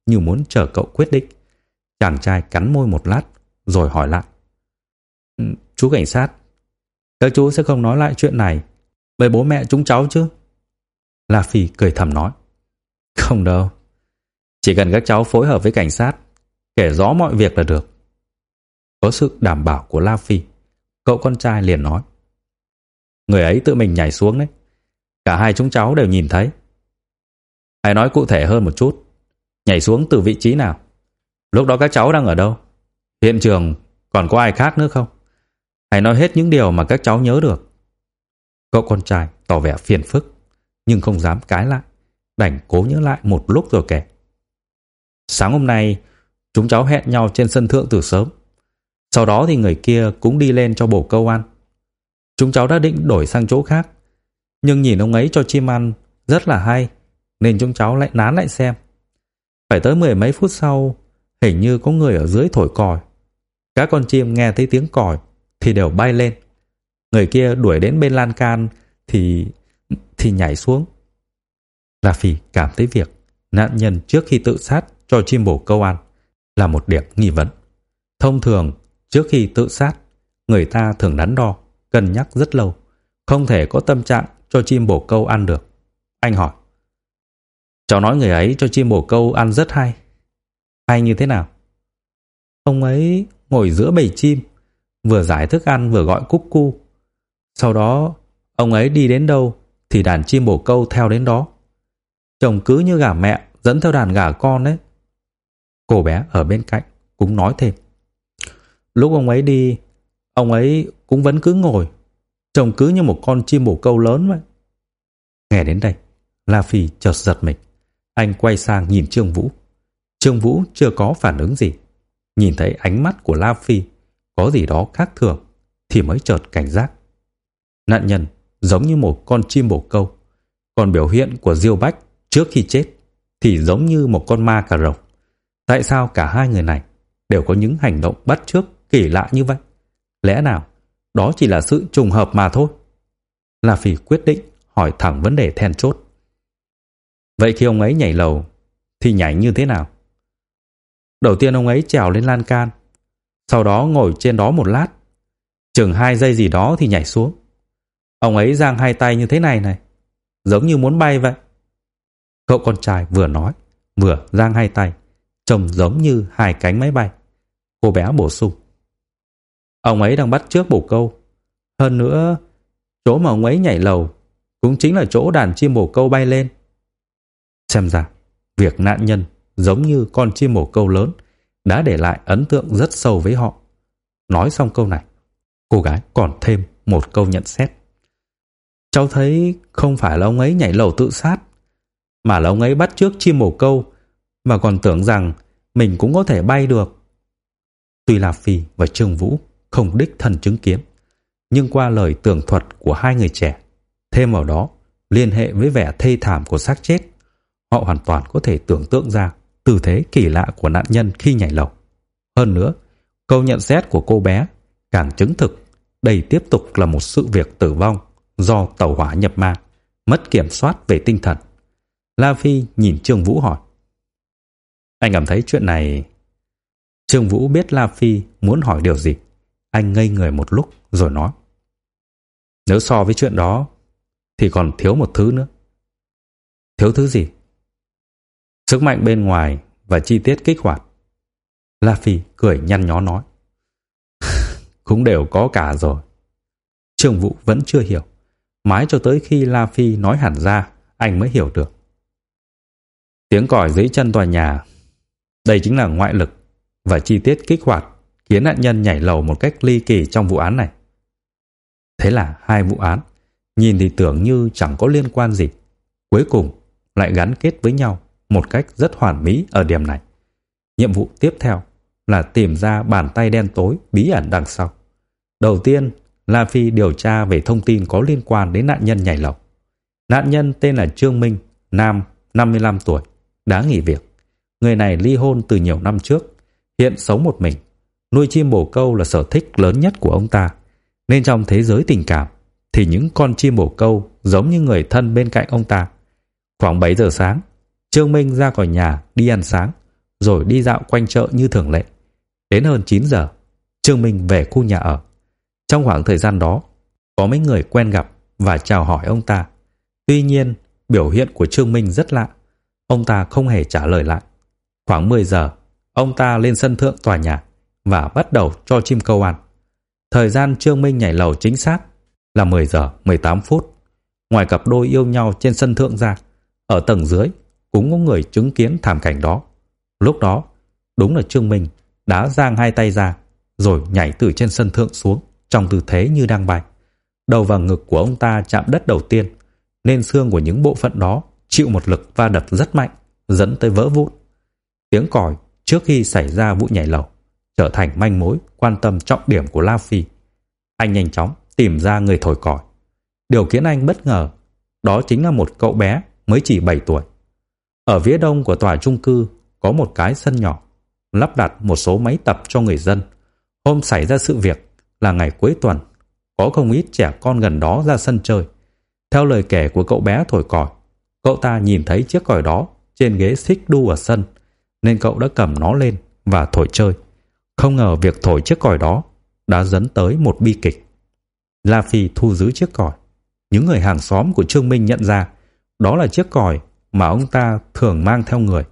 như muốn chờ cậu quyết định. Chàng trai cắn môi một lát, rồi hỏi lại. Ừ, chú cảnh sát, các chú sẽ không nói lại chuyện này với bố mẹ chúng cháu chứ? La Phi cười thầm nói. Không đâu. Chỉ cần các cháu phối hợp với cảnh sát, kể rõ mọi việc là được. Có sự đảm bảo của La Phi, cậu con trai liền nói. Người ấy tự mình nhảy xuống đấy. Cả hai chúng cháu đều nhìn thấy. Hãy nói cụ thể hơn một chút. Nhảy xuống từ vị trí nào? Lúc đó các cháu đang ở đâu? Hiện trường còn có ai khác nữa không? Hãy nói hết những điều mà các cháu nhớ được. Cậu con trai tỏ vẻ phiền phức, nhưng không dám cãi lại. Đành cố nhớ lại một lúc rồi kể. Sáng hôm nay, chúng cháu hẹn nhau trên sân thượng từ sớm. Sau đó thì người kia cũng đi lên cho bổ câu ăn. Chúng cháu đã định đổi sang chỗ khác, nhưng nhìn ông ấy cho chim ăn rất là hay, nên chúng cháu lại nán lại xem. Phải tới mười mấy phút sau, hình như có người ở dưới thổi còi. Các con chim nghe thấy tiếng còi thì đều bay lên. Người kia đuổi đến bên lan can thì thì nhảy xuống. La Phi cảm thấy việc nạn nhân trước khi tự sát cho chim bồ câu ăn là một điểm nghi vấn. Thông thường, trước khi tự sát, người ta thường đắn đo, cân nhắc rất lâu, không thể có tâm trạng cho chim bồ câu ăn được. Anh hỏi, cháu nói người ấy cho chim bồ câu ăn rất hay. Hay như thế nào? Ông ấy ngồi giữa bầy chim, vừa giải thức ăn vừa gọi cúc cu. Sau đó, ông ấy đi đến đâu thì đàn chim bồ câu theo đến đó. Chồng cứ như gà mẹ dẫn theo đàn gà con ấy. Cô bé ở bên cạnh cũng nói thêm. Lúc ông ấy đi, ông ấy cũng vẫn cứ ngồi, trông cứ như một con chim bồ câu lớn vậy. Nghe đến đây, La Phi chợt giật mình. Anh quay sang nhìn Trương Vũ. Trương Vũ chưa có phản ứng gì. Nhìn thấy ánh mắt của La Phi có gì đó khác thường thì mới chợt cảnh giác. Nạn nhân giống như một con chim bồ câu, còn biểu hiện của Diêu Bách trước khi chết thì giống như một con ma cà rồng. Tại sao cả hai người này đều có những hành động bắt chước kỳ lạ như vậy? Lẽ nào đó chỉ là sự trùng hợp mà thôi? La Phi quyết định hỏi thẳng vấn đề then chốt. Vậy khi ông ấy nhảy lầu thì nhảy như thế nào? Đầu tiên ông ấy trèo lên lan can, sau đó ngồi trên đó một lát, chừng hai giây gì đó thì nhảy xuống. Ông ấy giang hai tay như thế này này, giống như muốn bay vậy. Cậu con trai vừa nói, vừa giang hai tay, trông giống như hai cánh máy bay. Cô bé bổ sung. Ông ấy đang bắt trước bồ câu. Hơn nữa, chỗ mà ông ấy nhảy lầu cũng chính là chỗ đàn chim bồ câu bay lên. Xem ra, việc nạn nhân giống như con chim bồ câu lớn đã để lại ấn tượng rất sâu với họ. Nói xong câu này, cô gái còn thêm một câu nhận xét. Cháu thấy không phải là ông ấy nhảy lầu tự sát, mà là ông ấy bắt trước chim bồ câu mà còn tưởng rằng mình cũng có thể bay được. Tuy là Phi và Trương Vũ không đích thân chứng kiến, nhưng qua lời tường thuật của hai người trẻ, thêm vào đó liên hệ với vẻ thê thảm của xác chết, họ hoàn toàn có thể tưởng tượng ra tư thế kỳ lạ của nạn nhân khi nhảy lầu. Hơn nữa, câu nhận xét của cô bé càng chứng thực đây tiếp tục là một sự việc tử vong do tàu hỏa nhập ma, mất kiểm soát về tinh thần. La Phi nhìn Trương Vũ hỏi. Anh cảm thấy chuyện này... Trương Vũ biết La Phi muốn hỏi điều gì. Anh ngây người một lúc rồi nói. Nếu so với chuyện đó, thì còn thiếu một thứ nữa. Thiếu thứ gì? Sức mạnh bên ngoài và chi tiết kích hoạt. La Phi cười nhăn nhó nói. Cũng đều có cả rồi. Trương Vũ vẫn chưa hiểu. Mãi cho tới khi La Phi nói hẳn ra, anh mới hiểu được. Tiếng còi dưới chân tòa nhà. Đây chính là ngoại lực và chi tiết kích hoạt khiến nạn nhân nhảy lầu một cách ly kỳ trong vụ án này. Thế là hai vụ án, nhìn thì tưởng như chẳng có liên quan gì, cuối cùng lại gắn kết với nhau một cách rất hoàn mỹ ở điểm này. Nhiệm vụ tiếp theo là tìm ra bàn tay đen tối bí ẩn đằng sau. Đầu tiên, La Phi điều tra về thông tin có liên quan đến nạn nhân nhảy lầu. Nạn nhân tên là Trương Minh, nam, 55 tuổi, đã nghỉ việc. Người này ly hôn từ nhiều năm trước, hiện sống một mình. Nuôi chim bồ câu là sở thích lớn nhất của ông ta, nên trong thế giới tình cảm thì những con chim bồ câu giống như người thân bên cạnh ông ta. Khoảng 7 giờ sáng, Trương Minh ra khỏi nhà đi ăn sáng, rồi đi dạo quanh chợ như thường lệ. Đến hơn 9 giờ, Trương Minh về khu nhà ở. Trong khoảng thời gian đó, có mấy người quen gặp và chào hỏi ông ta. Tuy nhiên, biểu hiện của Trương Minh rất lạ. Ông ta không hề trả lời lại. Khoảng 10 giờ, ông ta lên sân thượng tòa nhà và bắt đầu cho chim câu ăn. Thời gian Trương Minh nhảy lầu chính xác là 10 giờ 18 phút. Ngoài cặp đôi yêu nhau trên sân thượng ra, ở tầng dưới cũng có người chứng kiến thảm cảnh đó. Lúc đó, đúng là Trương Minh đã giang hai tay ra rồi nhảy từ trên sân thượng xuống trong tư thế như đang bay. Đầu và ngực của ông ta chạm đất đầu tiên, nên xương của những bộ phận đó chịu một lực va đập rất mạnh, dẫn tới vỡ vụn. Tiếng còi trước khi xảy ra vụ nhảy lầu trở thành manh mối quan tâm trọng điểm của La Phi. Anh nhanh chóng tìm ra người thổi còi. Điều khiến anh bất ngờ, đó chính là một cậu bé mới chỉ 7 tuổi. Ở phía đông của tòa trung cư có một cái sân nhỏ, lắp đặt một số máy tập cho người dân. Hôm xảy ra sự việc là ngày cuối tuần, có không ít trẻ con gần đó ra sân chơi. Theo lời kể của cậu bé thổi còi, cậu ta nhìn thấy chiếc còi đó trên ghế xích đu ở sân, nên cậu đã cầm nó lên và thổi chơi. Không ngờ việc thổi chiếc còi đó đã dẫn tới một bi kịch. La Phi thu giữ chiếc còi. Những người hàng xóm của Trương Minh nhận ra đó là chiếc còi mà ông ta thường mang theo người,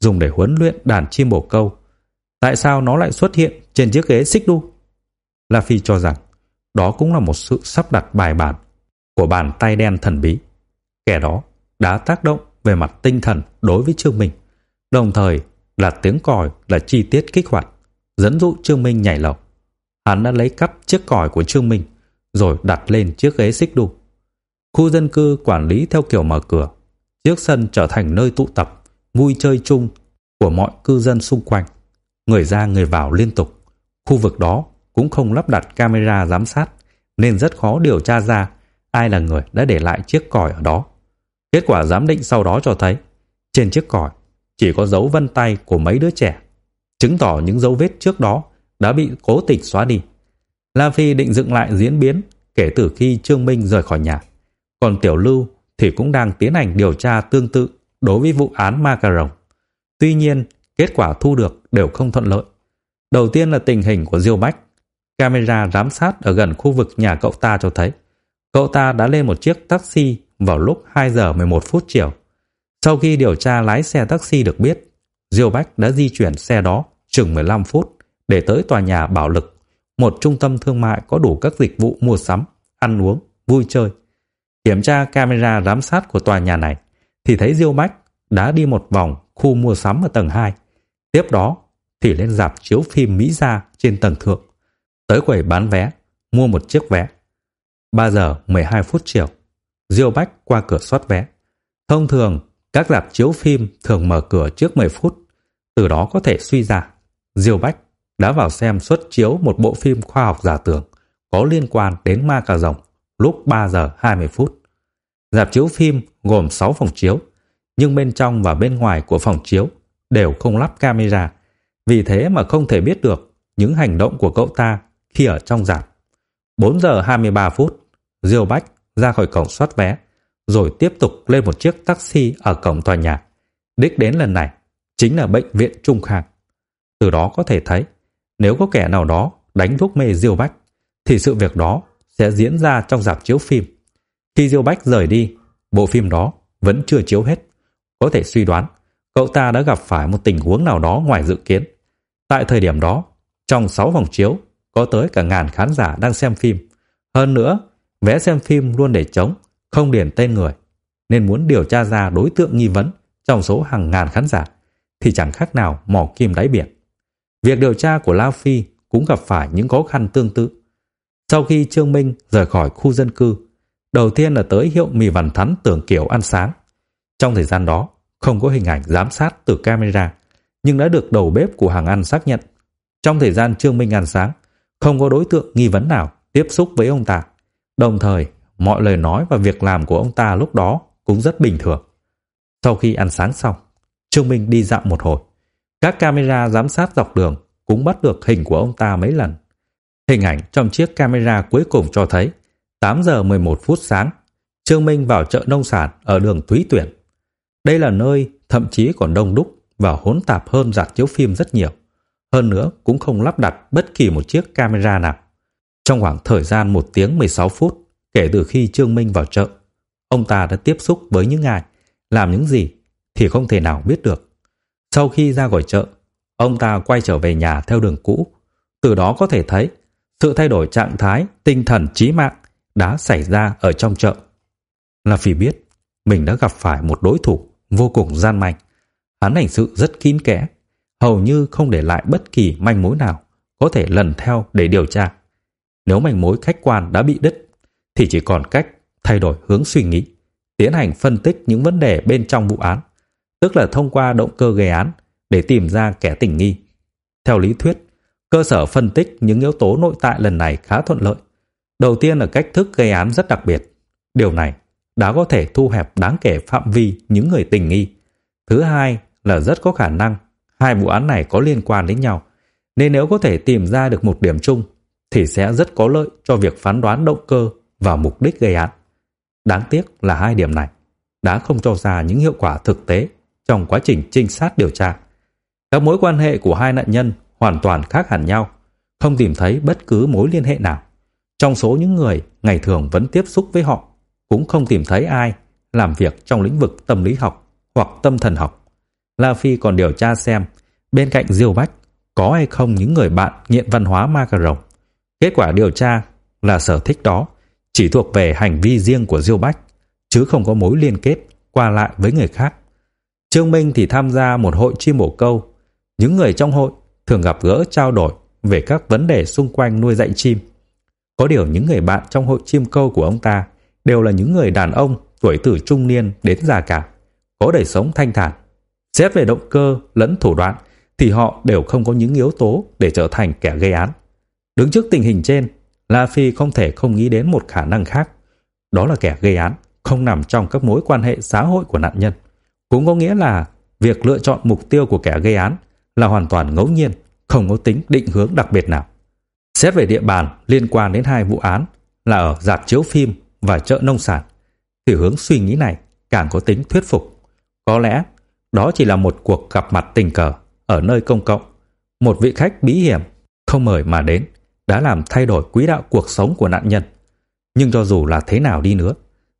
dùng để huấn luyện đàn chim bồ câu. Tại sao nó lại xuất hiện trên chiếc ghế xích đu? La Phi cho rằng đó cũng là một sự sắp đặt bài bản của bàn tay đen thần bí. Kẻ đó đã tác động về mặt tinh thần đối với Trương Minh, đồng thời là tiếng còi là chi tiết kích hoạt, dẫn dụ Trương Minh nhảy lầu. Hắn đã lấy cắp chiếc còi của Trương Minh rồi đặt lên chiếc ghế xích đu. Khu dân cư quản lý theo kiểu mở cửa, chiếc sân trở thành nơi tụ tập, vui chơi chung của mọi cư dân xung quanh. Người ra người vào liên tục. Khu vực đó cũng không lắp đặt camera giám sát nên rất khó điều tra ra ai là người đã để lại chiếc còi ở đó. Kết quả giám định sau đó cho thấy trên chiếc còi chỉ có dấu vân tay của mấy đứa trẻ, chứng tỏ những dấu vết trước đó đã bị cố tình xóa đi. La Phi định dựng lại diễn biến kể từ khi Trương Minh rời khỏi nhà. Còn Tiểu Lưu thì cũng đang tiến hành điều tra tương tự đối với vụ án ma cà rồng. Tuy nhiên, kết quả thu được đều không thuận lợi. Đầu tiên là tình hình của Diêu Bách. Camera giám sát ở gần khu vực nhà cậu ta cho thấy cậu ta đã lên một chiếc taxi vào lúc 2 giờ 11 phút chiều. Sau khi điều tra lái xe taxi được biết, Diêu Bách đã di chuyển xe đó chừng 15 phút để tới tòa nhà Bảo Lực, một trung tâm thương mại có đủ các dịch vụ mua sắm, ăn uống, vui chơi. Kiểm tra camera giám sát của tòa nhà này thì thấy Diêu Bách đã đi một vòng khu mua sắm ở tầng 2. Tiếp đó thì lên dạp chiếu phim Mỹ Gia trên tầng thượng. Tới quầy bán vé, mua một chiếc vé. 3 giờ 12 phút chiều, Diêu Bách qua cửa soát vé. Thông thường, các dạp chiếu phim thường mở cửa trước 10 phút. Từ đó có thể suy ra, Diêu Bách đã vào xem xuất chiếu một bộ phim khoa học giả tưởng có liên quan đến ma cà rồng lúc 3 giờ 20 phút. Dạp chiếu phim gồm 6 phòng chiếu, nhưng bên trong và bên ngoài của phòng chiếu đều không lắp camera, vì thế mà không thể biết được những hành động của cậu ta khi ở trong dạp. 4 giờ 23 phút, Diêu Bách ra khỏi cổng soát vé, rồi tiếp tục lên một chiếc taxi ở cổng tòa nhà. Đích đến lần này chính là bệnh viện Trung Khang. Từ đó có thể thấy, nếu có kẻ nào đó đánh thuốc mê Diêu Bách, thì sự việc đó sẽ diễn ra trong dạp chiếu phim. Khi Diêu Bách rời đi, bộ phim đó vẫn chưa chiếu hết. Có thể suy đoán, cậu ta đã gặp phải một tình huống nào đó ngoài dự kiến. Tại thời điểm đó, trong 6 phòng chiếu, có tới cả ngàn khán giả đang xem phim. Hơn nữa, vé xem phim luôn để trống, không điền tên người. Nên muốn điều tra ra đối tượng nghi vấn trong số hàng ngàn khán giả thì chẳng khác nào mò kim đáy biển. Việc điều tra của La Phi cũng gặp phải những khó khăn tương tự. Sau khi Trương Minh rời khỏi khu dân cư, đầu tiên là tới hiệu mì vằn thắn tưởng kiểu ăn sáng. Trong thời gian đó, không có hình ảnh giám sát từ camera, nhưng đã được đầu bếp của hàng ăn xác nhận. Trong thời gian Trương Minh ăn sáng, không có đối tượng nghi vấn nào tiếp xúc với ông ta. Đồng thời, mọi lời nói và việc làm của ông ta lúc đó cũng rất bình thường. Sau khi ăn sáng xong, Trương Minh đi dạo một hồi. Các camera giám sát dọc đường cũng bắt được hình của ông ta mấy lần. Hình ảnh trong chiếc camera cuối cùng cho thấy 8 giờ 11 phút sáng, Trương Minh vào chợ nông sản ở đường Thúy Tuyển. Đây là nơi thậm chí còn đông đúc và hỗn tạp hơn dạp chiếu phim rất nhiều. Hơn nữa cũng không lắp đặt bất kỳ một chiếc camera nào. Trong khoảng thời gian 1 tiếng 16 phút kể từ khi Trương Minh vào chợ, ông ta đã tiếp xúc với những ai, làm những gì thì không thể nào biết được. Sau khi ra khỏi chợ, ông ta quay trở về nhà theo đường cũ. Từ đó có thể thấy sự thay đổi trạng thái tinh thần trí mạng đã xảy ra ở trong chợ. Là vì biết mình đã gặp phải một đối thủ vô cùng gian manh. Hắn hành sự rất kín kẽ, hầu như không để lại bất kỳ manh mối nào có thể lần theo để điều tra. Nếu manh mối khách quan đã bị đứt, thì chỉ còn cách thay đổi hướng suy nghĩ, tiến hành phân tích những vấn đề bên trong vụ án, tức là thông qua động cơ gây án để tìm ra kẻ tình nghi. Theo lý thuyết, cơ sở phân tích những yếu tố nội tại lần này khá thuận lợi. Đầu tiên là cách thức gây án rất đặc biệt. Điều này đã có thể thu hẹp đáng kể phạm vi những người tình nghi. Thứ hai là rất có khả năng hai vụ án này có liên quan đến nhau, nên nếu có thể tìm ra được một điểm chung thì sẽ rất có lợi cho việc phán đoán động cơ và mục đích gây án. Đáng tiếc là hai điểm này đã không cho ra những hiệu quả thực tế trong quá trình trinh sát điều tra. Các mối quan hệ của hai nạn nhân hoàn toàn khác hẳn nhau, không tìm thấy bất cứ mối liên hệ nào. Trong số những người ngày thường vẫn tiếp xúc với họ, cũng không tìm thấy ai làm việc trong lĩnh vực tâm lý học hoặc tâm thần học. La Phi còn điều tra xem bên cạnh Diêu Bách có hay không những người bạn nghiện văn hóa ma cà rồng. Kết quả điều tra là sở thích đó chỉ thuộc về hành vi riêng của Diêu Bách, chứ không có mối liên kết qua lại với người khác. Trương Minh thì tham gia một hội chim bổ câu. Những người trong hội thường gặp gỡ trao đổi về các vấn đề xung quanh nuôi dạy chim. Có điều những người bạn trong hội chim câu của ông ta đều là những người đàn ông tuổi từ trung niên đến già cả, có đời sống thanh thản. Xét về động cơ lẫn thủ đoạn thì họ đều không có những yếu tố để trở thành kẻ gây án. Đứng trước tình hình trên, La Phi không thể không nghĩ đến một khả năng khác. Đó là kẻ gây án không nằm trong các mối quan hệ xã hội của nạn nhân. Cũng có nghĩa là việc lựa chọn mục tiêu của kẻ gây án là hoàn toàn ngẫu nhiên, không có tính định hướng đặc biệt nào. Xét về địa bàn liên quan đến hai vụ án là ở dạp chiếu phim và chợ nông sản, thì hướng suy nghĩ này càng có tính thuyết phục. Có lẽ đó chỉ là một cuộc gặp mặt tình cờ ở nơi công cộng. Một vị khách bí hiểm không mời mà đến đã làm thay đổi quỹ đạo cuộc sống của nạn nhân. Nhưng cho dù là thế nào đi nữa,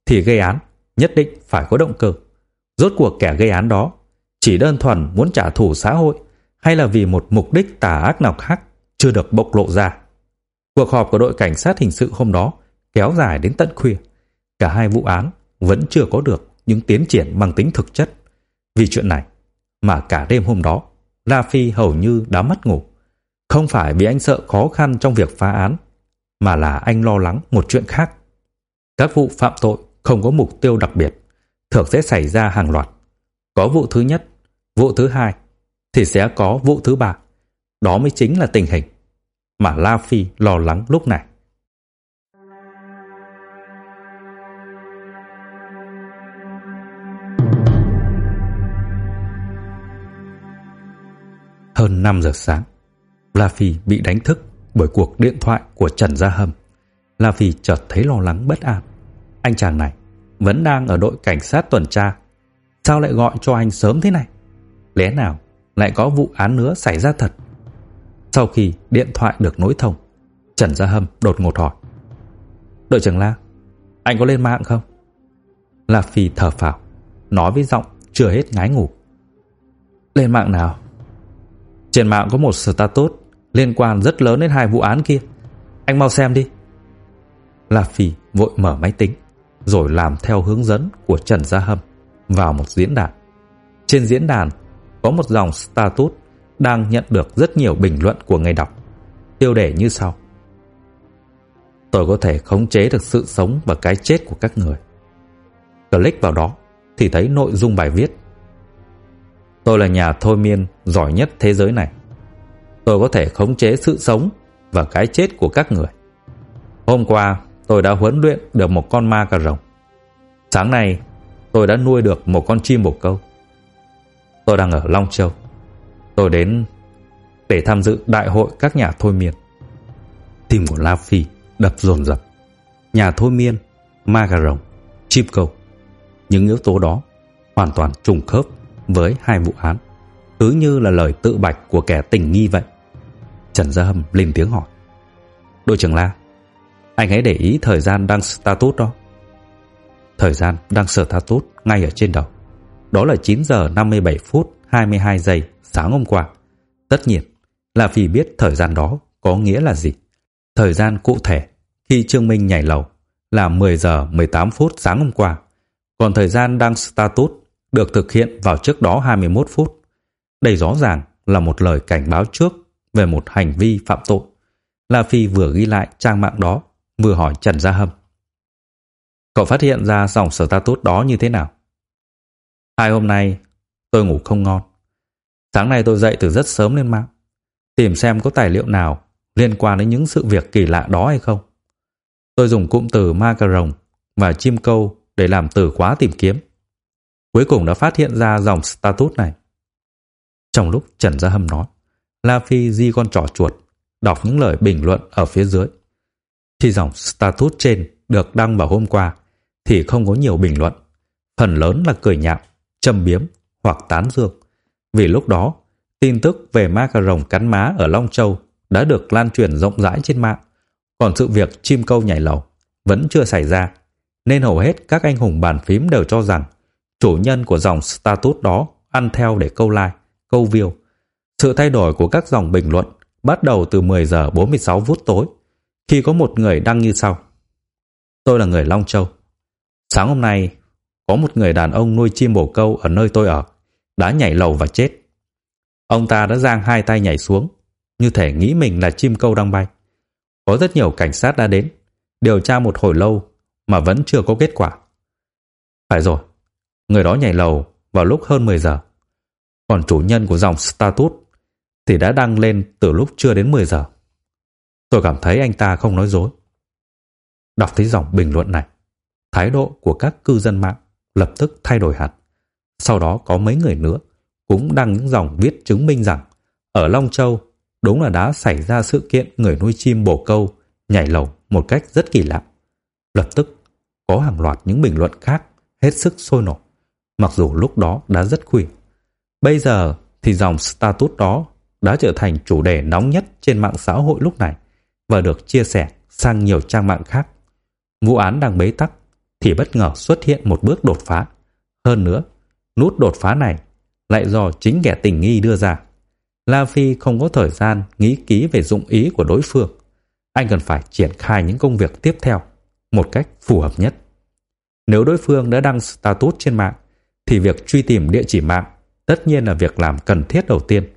thì gây án nhất định phải có động cơ. Rốt cuộc kẻ gây án đó chỉ đơn thuần muốn trả thù xã hội hay là vì một mục đích tà ác nào khác chưa được bộc lộ ra. Cuộc họp của đội cảnh sát hình sự hôm đó kéo dài đến tận khuya. Cả hai vụ án vẫn chưa có được những tiến triển mang tính thực chất. Vì chuyện này mà cả đêm hôm đó, La Phi hầu như đã mất ngủ. Không phải vì anh sợ khó khăn trong việc phá án, mà là anh lo lắng một chuyện khác. Các vụ phạm tội không có mục tiêu đặc biệt, thường sẽ xảy ra hàng loạt. Có vụ thứ nhất, vụ thứ hai, thì sẽ có vụ thứ ba. Đó mới chính là tình hình mà La Phi lo lắng lúc này. Hơn 5 giờ sáng, La Phi bị đánh thức bởi cuộc điện thoại của Trần Gia Hâm. La Phi chợt thấy lo lắng bất an. Anh chàng này vẫn đang ở đội cảnh sát tuần tra. Sao lại gọi cho anh sớm thế này? Lẽ nào lại có vụ án nữa xảy ra thật? Sau khi điện thoại được nối thông, Trần Gia Hâm đột ngột hỏi. Đội trưởng La, anh có lên mạng không? La Phi thở phào, nói với giọng chưa hết ngái ngủ. Lên mạng nào? Trên mạng có một status liên quan rất lớn đến hai vụ án kia. Anh mau xem đi. La Phi vội mở máy tính, rồi làm theo hướng dẫn của Trần Gia Hâm vào một diễn đàn. Trên diễn đàn có một dòng status đang nhận được rất nhiều bình luận của người đọc. Tiêu đề như sau. Tôi có thể khống chế được sự sống và cái chết của các người. Click vào đó thì thấy nội dung bài viết. Tôi là nhà thôi miên giỏi nhất thế giới này. Tôi có thể khống chế sự sống và cái chết của các người. Hôm qua, tôi đã huấn luyện được một con ma cà rồng. Sáng nay, tôi đã nuôi được một con chim bồ câu. Tôi đang ở Long Châu. Tôi đến để tham dự đại hội các nhà thôi miên. Tim của La Phi đập dồn dập. Nhà thôi miên, ma cà rồng, chim câu. Những yếu tố đó hoàn toàn trùng khớp với hai vụ án. Cứ như là lời tự bạch của kẻ tình nghi vậy. Trần Gia Hâm lên tiếng hỏi. Đội trưởng La, anh hãy để ý thời gian đang status đó. Thời gian đăng status ngay ở trên đầu. Đó là 9 giờ 57 phút 22 giây sáng hôm qua. Tất nhiên là vì biết thời gian đó có nghĩa là gì. Thời gian cụ thể khi Trương Minh nhảy lầu là 10 giờ 18 phút sáng hôm qua. Còn thời gian đang status được thực hiện vào trước đó 21 phút. Đây rõ ràng là một lời cảnh báo trước về một hành vi phạm tội. La Phi vừa ghi lại trang mạng đó, vừa hỏi Trần Gia Hâm. Cậu phát hiện ra dòng status đó như thế nào? Hai hôm nay, tôi ngủ không ngon. Sáng nay tôi dậy từ rất sớm lên mạng, tìm xem có tài liệu nào liên quan đến những sự việc kỳ lạ đó hay không. Tôi dùng cụm từ ma cà rồng và chim câu để làm từ khóa tìm kiếm. Cuối cùng đã phát hiện ra dòng status này. Trong lúc Trần Gia Hâm nói, La Phi di con trỏ chuột, đọc những lời bình luận ở phía dưới. Khi dòng status trên được đăng vào hôm qua, thì không có nhiều bình luận. Phần lớn là cười nhạo, châm biếm hoặc tán dương. Vì lúc đó, tin tức về ma cà rồng cắn má ở Long Châu đã được lan truyền rộng rãi trên mạng. Còn sự việc chim câu nhảy lầu vẫn chưa xảy ra, nên hầu hết các anh hùng bàn phím đều cho rằng chủ nhân của dòng status đó ăn theo để câu like, câu view. Sự thay đổi của các dòng bình luận bắt đầu từ 10 giờ 46 phút tối khi có một người đăng như sau. Tôi là người Long Châu. Sáng hôm nay, có một người đàn ông nuôi chim bồ câu ở nơi tôi ở, đã nhảy lầu và chết. Ông ta đã giang hai tay nhảy xuống, như thể nghĩ mình là chim câu đang bay. Có rất nhiều cảnh sát đã đến, điều tra một hồi lâu mà vẫn chưa có kết quả. Phải rồi, người đó nhảy lầu vào lúc hơn 10 giờ. Còn chủ nhân của dòng status thì đã đăng lên từ lúc chưa đến 10 giờ. Tôi cảm thấy anh ta không nói dối. Đọc thấy dòng bình luận này, thái độ của các cư dân mạng lập tức thay đổi hẳn. Sau đó có mấy người nữa cũng đăng những dòng viết chứng minh rằng ở Long Châu đúng là đã xảy ra sự kiện người nuôi chim bồ câu nhảy lầu một cách rất kỳ lạ. Lập tức có hàng loạt những bình luận khác hết sức sôi nổi, mặc dù lúc đó đã rất khuya. Bây giờ thì dòng status đó đã trở thành chủ đề nóng nhất trên mạng xã hội lúc này và được chia sẻ sang nhiều trang mạng khác. Vụ án đang bế tắc thì bất ngờ xuất hiện một bước đột phá. Hơn nữa, nút đột phá này lại do chính kẻ tình nghi đưa ra. La Phi không có thời gian nghĩ kỹ về dụng ý của đối phương. Anh cần phải triển khai những công việc tiếp theo một cách phù hợp nhất. Nếu đối phương đã đăng status trên mạng, thì việc truy tìm địa chỉ mạng tất nhiên là việc làm cần thiết đầu tiên.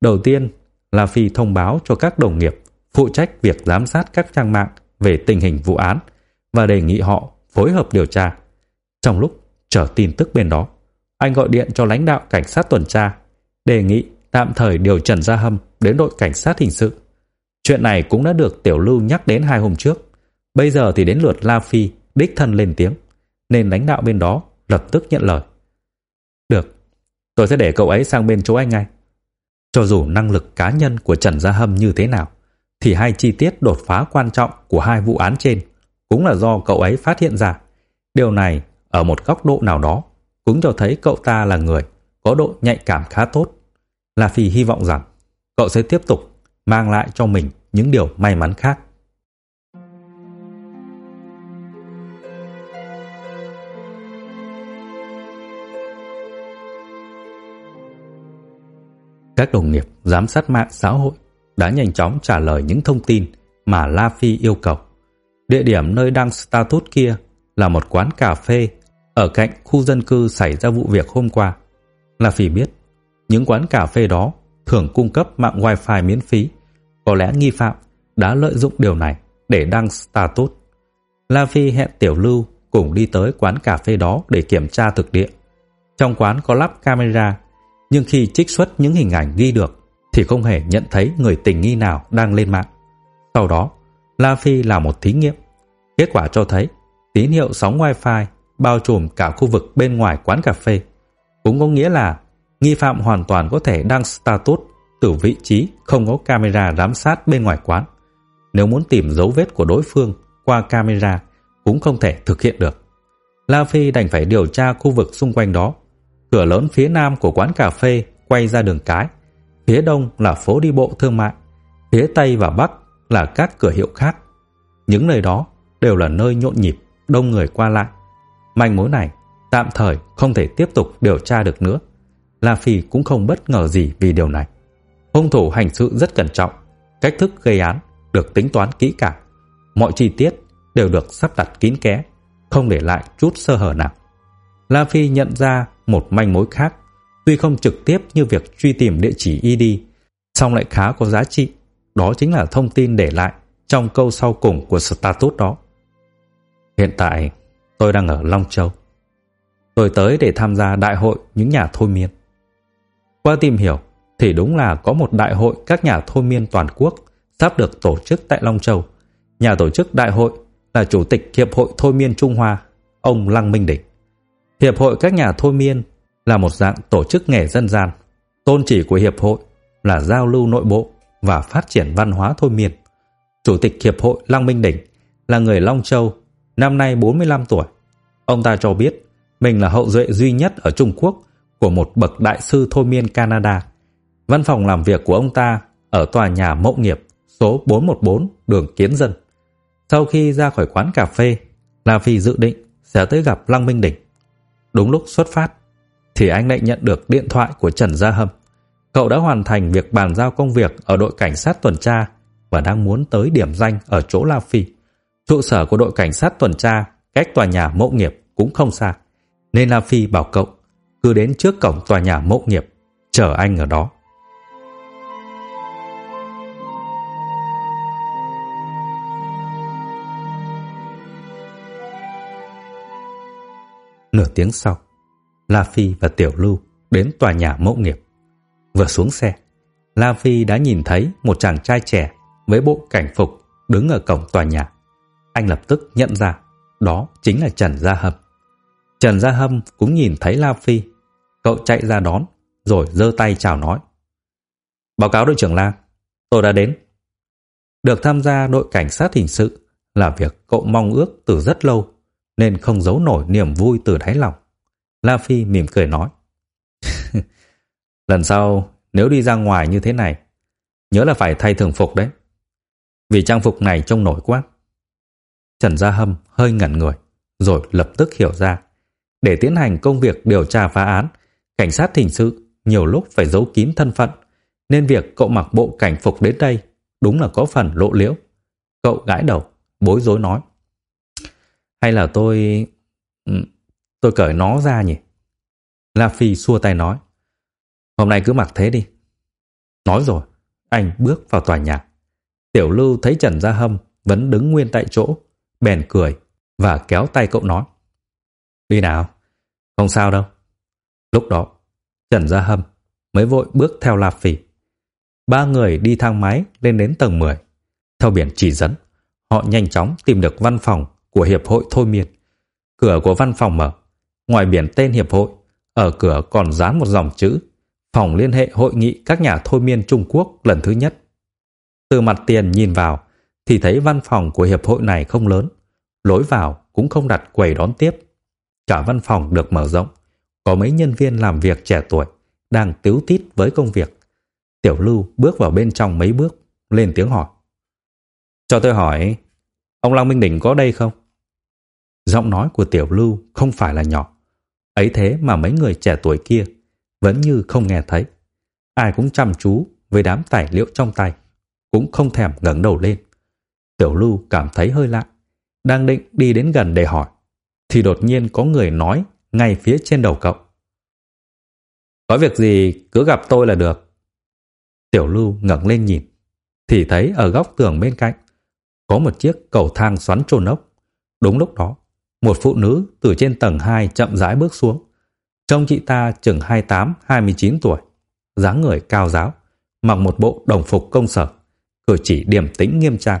Đầu tiên La Phi thông báo cho các đồng nghiệp phụ trách việc giám sát các trang mạng về tình hình vụ án và đề nghị họ phối hợp điều tra. Trong lúc chờ tin tức bên đó, anh gọi điện cho lãnh đạo cảnh sát tuần tra, đề nghị tạm thời điều Trần Gia Hâm đến đội cảnh sát hình sự. Chuyện này cũng đã được Tiểu Lưu nhắc đến hai hôm trước. Bây giờ thì đến lượt La Phi đích thân lên tiếng, nên lãnh đạo bên đó lập tức nhận lời. Được, tôi sẽ để cậu ấy sang bên chỗ anh ngay. Cho dù năng lực cá nhân của Trần Gia Hâm như thế nào, thì hai chi tiết đột phá quan trọng của hai vụ án trên cũng là do cậu ấy phát hiện ra. Điều này ở một góc độ nào đó cũng cho thấy cậu ta là người có độ nhạy cảm khá tốt. La Phi hy vọng rằng cậu sẽ tiếp tục mang lại cho mình những điều may mắn khác. Các đồng nghiệp giám sát mạng xã hội đã nhanh chóng trả lời những thông tin mà La Phi yêu cầu. Địa điểm nơi đăng status kia là một quán cà phê ở cạnh khu dân cư xảy ra vụ việc hôm qua. La Phi biết, những quán cà phê đó thường cung cấp mạng wifi miễn phí. Có lẽ nghi phạm đã lợi dụng điều này để đăng status. La Phi hẹn Tiểu Lưu cùng đi tới quán cà phê đó để kiểm tra thực địa. Trong quán có lắp camera, nhưng khi trích xuất những hình ảnh ghi được thì không hề nhận thấy người tình nghi nào đang lên mạng. Sau đó, La Phi làm một thí nghiệm. Kết quả cho thấy tín hiệu sóng wifi bao trùm cả khu vực bên ngoài quán cà phê. Cũng có nghĩa là nghi phạm hoàn toàn có thể đăng status từ vị trí không có camera giám sát bên ngoài quán. Nếu muốn tìm dấu vết của đối phương qua camera cũng không thể thực hiện được. La Phi đành phải điều tra khu vực xung quanh đó. Cửa lớn phía nam của quán cà phê quay ra đường cái. Phía đông là phố đi bộ thương mại. Phía tây và bắc là các cửa hiệu khác. Những nơi đó đều là nơi nhộn nhịp, đông người qua lại. Manh mối này tạm thời không thể tiếp tục điều tra được nữa. La Phi cũng không bất ngờ gì vì điều này. Hung thủ hành sự rất cẩn trọng, cách thức gây án được tính toán kỹ càng. Mọi chi tiết đều được sắp đặt kín kẽ, không để lại chút sơ hở nào. La Phi nhận ra một manh mối khác, tuy không trực tiếp như việc truy tìm địa chỉ ID, song lại khá có giá trị. Đó chính là thông tin để lại trong câu sau cùng của status đó. Hiện tại, tôi đang ở Long Châu. Tôi tới để tham gia đại hội những nhà thôi miên. Qua tìm hiểu thì đúng là có một đại hội các nhà thôi miên toàn quốc sắp được tổ chức tại Long Châu. Nhà tổ chức đại hội là chủ tịch Hiệp hội Thôi miên Trung Hoa, ông Lăng Minh Đỉnh. Hiệp hội các nhà thôi miên là một dạng tổ chức nghề dân gian. Tôn chỉ của hiệp hội là giao lưu nội bộ và phát triển văn hóa thôi miên. Chủ tịch Hiệp hội Lăng Minh Đỉnh là người Long Châu, năm nay 45 tuổi. Ông ta cho biết mình là hậu duệ duy nhất ở Trung Quốc của một bậc đại sư thôi miên Canada. Văn phòng làm việc của ông ta ở tòa nhà Mậu Nghiệp số 414 đường Kiến Dân. Sau khi ra khỏi quán cà phê, La Phi dự định sẽ tới gặp Lăng Minh Đỉnh. Đúng lúc xuất phát, thì anh lại nhận được điện thoại của Trần Gia Hâm. Cậu đã hoàn thành việc bàn giao công việc ở đội cảnh sát tuần tra và đang muốn tới điểm danh ở chỗ La Phi. Trụ sở của đội cảnh sát tuần tra cách tòa nhà Mộ Nghiệp cũng không xa, nên La Phi bảo cậu cứ đến trước cổng tòa nhà Mộ Nghiệp, chờ anh ở đó. Nửa tiếng sau, La Phi và Tiểu Lưu đến tòa nhà mẫu nghiệp. Vừa xuống xe, La Phi đã nhìn thấy một chàng trai trẻ với bộ cảnh phục đứng ở cổng tòa nhà. Anh lập tức nhận ra đó chính là Trần Gia Hâm. Trần Gia Hâm cũng nhìn thấy La Phi. Cậu chạy ra đón rồi giơ tay chào nói. Báo cáo đội trưởng La, tôi đã đến. Được tham gia đội cảnh sát hình sự là việc cậu mong ước từ rất lâu nên không giấu nổi niềm vui từ đáy lòng. La Phi mỉm cười nói. Lần sau, nếu đi ra ngoài như thế này, nhớ là phải thay thường phục đấy. Vì trang phục này trông nổi quá. Trần Gia Hâm hơi ngẩn người, rồi lập tức hiểu ra. Để tiến hành công việc điều tra phá án, cảnh sát hình sự nhiều lúc phải giấu kín thân phận, nên việc cậu mặc bộ cảnh phục đến đây đúng là có phần lộ liễu. Cậu gãi đầu, bối rối nói. Hay là tôi... Ừ, Tôi cởi nó ra nhỉ? La Phi xua tay nói. Hôm nay cứ mặc thế đi. Nói rồi, anh bước vào tòa nhà. Tiểu Lưu thấy Trần Gia Hâm vẫn đứng nguyên tại chỗ, bèn cười và kéo tay cậu nói. Đi nào, không sao đâu. Lúc đó, Trần Gia Hâm mới vội bước theo La Phi. Ba người đi thang máy lên đến tầng 10. Theo biển chỉ dẫn, họ nhanh chóng tìm được văn phòng của Hiệp hội Thôi Miên. Cửa của văn phòng mở, ngoài biển tên Hiệp hội, ở cửa còn dán một dòng chữ Phòng liên hệ hội nghị các nhà thôi miên Trung Quốc lần thứ nhất. Từ mặt tiền nhìn vào thì thấy văn phòng của hiệp hội này không lớn, lối vào cũng không đặt quầy đón tiếp. Cả văn phòng được mở rộng, có mấy nhân viên làm việc trẻ tuổi đang tiếu tít với công việc. Tiểu Lưu bước vào bên trong mấy bước, lên tiếng hỏi. Cho tôi hỏi, ông Lăng Minh Đỉnh có đây không? Giọng nói của Tiểu Lưu không phải là nhỏ. Ấy thế mà mấy người trẻ tuổi kia vẫn như không nghe thấy. Ai cũng chăm chú với đám tài liệu trong tay, cũng không thèm ngẩng đầu lên. Tiểu Lưu cảm thấy hơi lạ, đang định đi đến gần để hỏi, thì đột nhiên có người nói ngay phía trên đầu cậu. Có việc gì cứ gặp tôi là được. Tiểu Lưu ngẩng lên nhìn, thì thấy ở góc tường bên cạnh có một chiếc cầu thang xoắn trôn ốc. Đúng lúc đó, một phụ nữ từ trên tầng 2 chậm rãi bước xuống. Trông chị ta chừng 28-29 tuổi, dáng người cao giáo, mặc một bộ đồng phục công sở, cử chỉ điềm tĩnh nghiêm trang.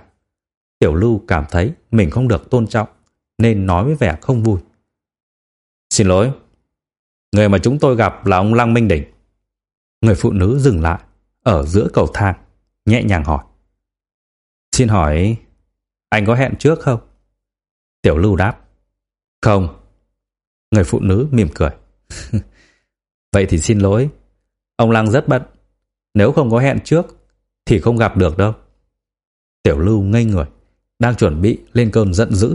Tiểu Lưu cảm thấy mình không được tôn trọng, nên nói với vẻ không vui. Xin lỗi, người mà chúng tôi gặp là ông Lăng Minh Đỉnh. Người phụ nữ dừng lại, ở giữa cầu thang, nhẹ nhàng hỏi. Xin hỏi, anh có hẹn trước không? Tiểu Lưu đáp. Không. Người phụ nữ mỉm cười. Vậy thì xin lỗi. Ông Lăng rất bận. Nếu không có hẹn trước thì không gặp được đâu. Tiểu Lưu ngây người, đang chuẩn bị lên cơn giận dữ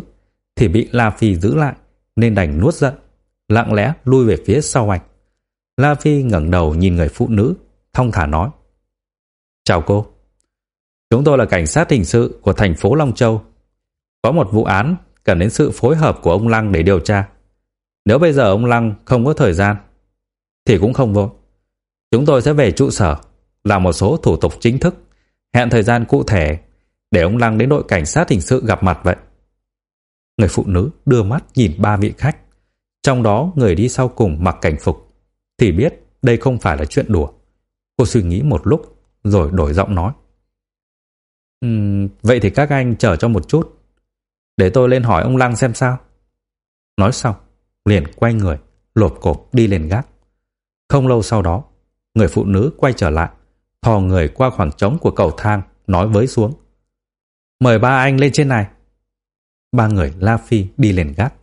thì bị La Phi giữ lại nên đành nuốt giận, lặng lẽ lui về phía sau anh. La Phi ngẩng đầu nhìn người phụ nữ, thong thả nói: "Chào cô. Chúng tôi là cảnh sát hình sự của thành phố Long Châu. Có một vụ án cần đến sự phối hợp của ông Lăng để điều tra. Nếu bây giờ ông Lăng không có thời gian, thì cũng không vội. Chúng tôi sẽ về trụ sở, làm một số thủ tục chính thức, hẹn thời gian cụ thể để ông Lăng đến đội cảnh sát hình sự gặp mặt vậy. Người phụ nữ đưa mắt nhìn ba vị khách, trong đó người đi sau cùng mặc cảnh phục, thì biết đây không phải là chuyện đùa. Cô suy nghĩ một lúc, rồi đổi giọng nói. "Ừm, vậy thì các anh chờ cho một chút. Để tôi lên hỏi ông Lăng xem sao. Nói xong, liền quay người, lột cộp đi lên gác. Không lâu sau đó, người phụ nữ quay trở lại, thò người qua khoảng trống của cầu thang, nói với xuống. Mời ba anh lên trên này. Ba người La Phi đi lên gác.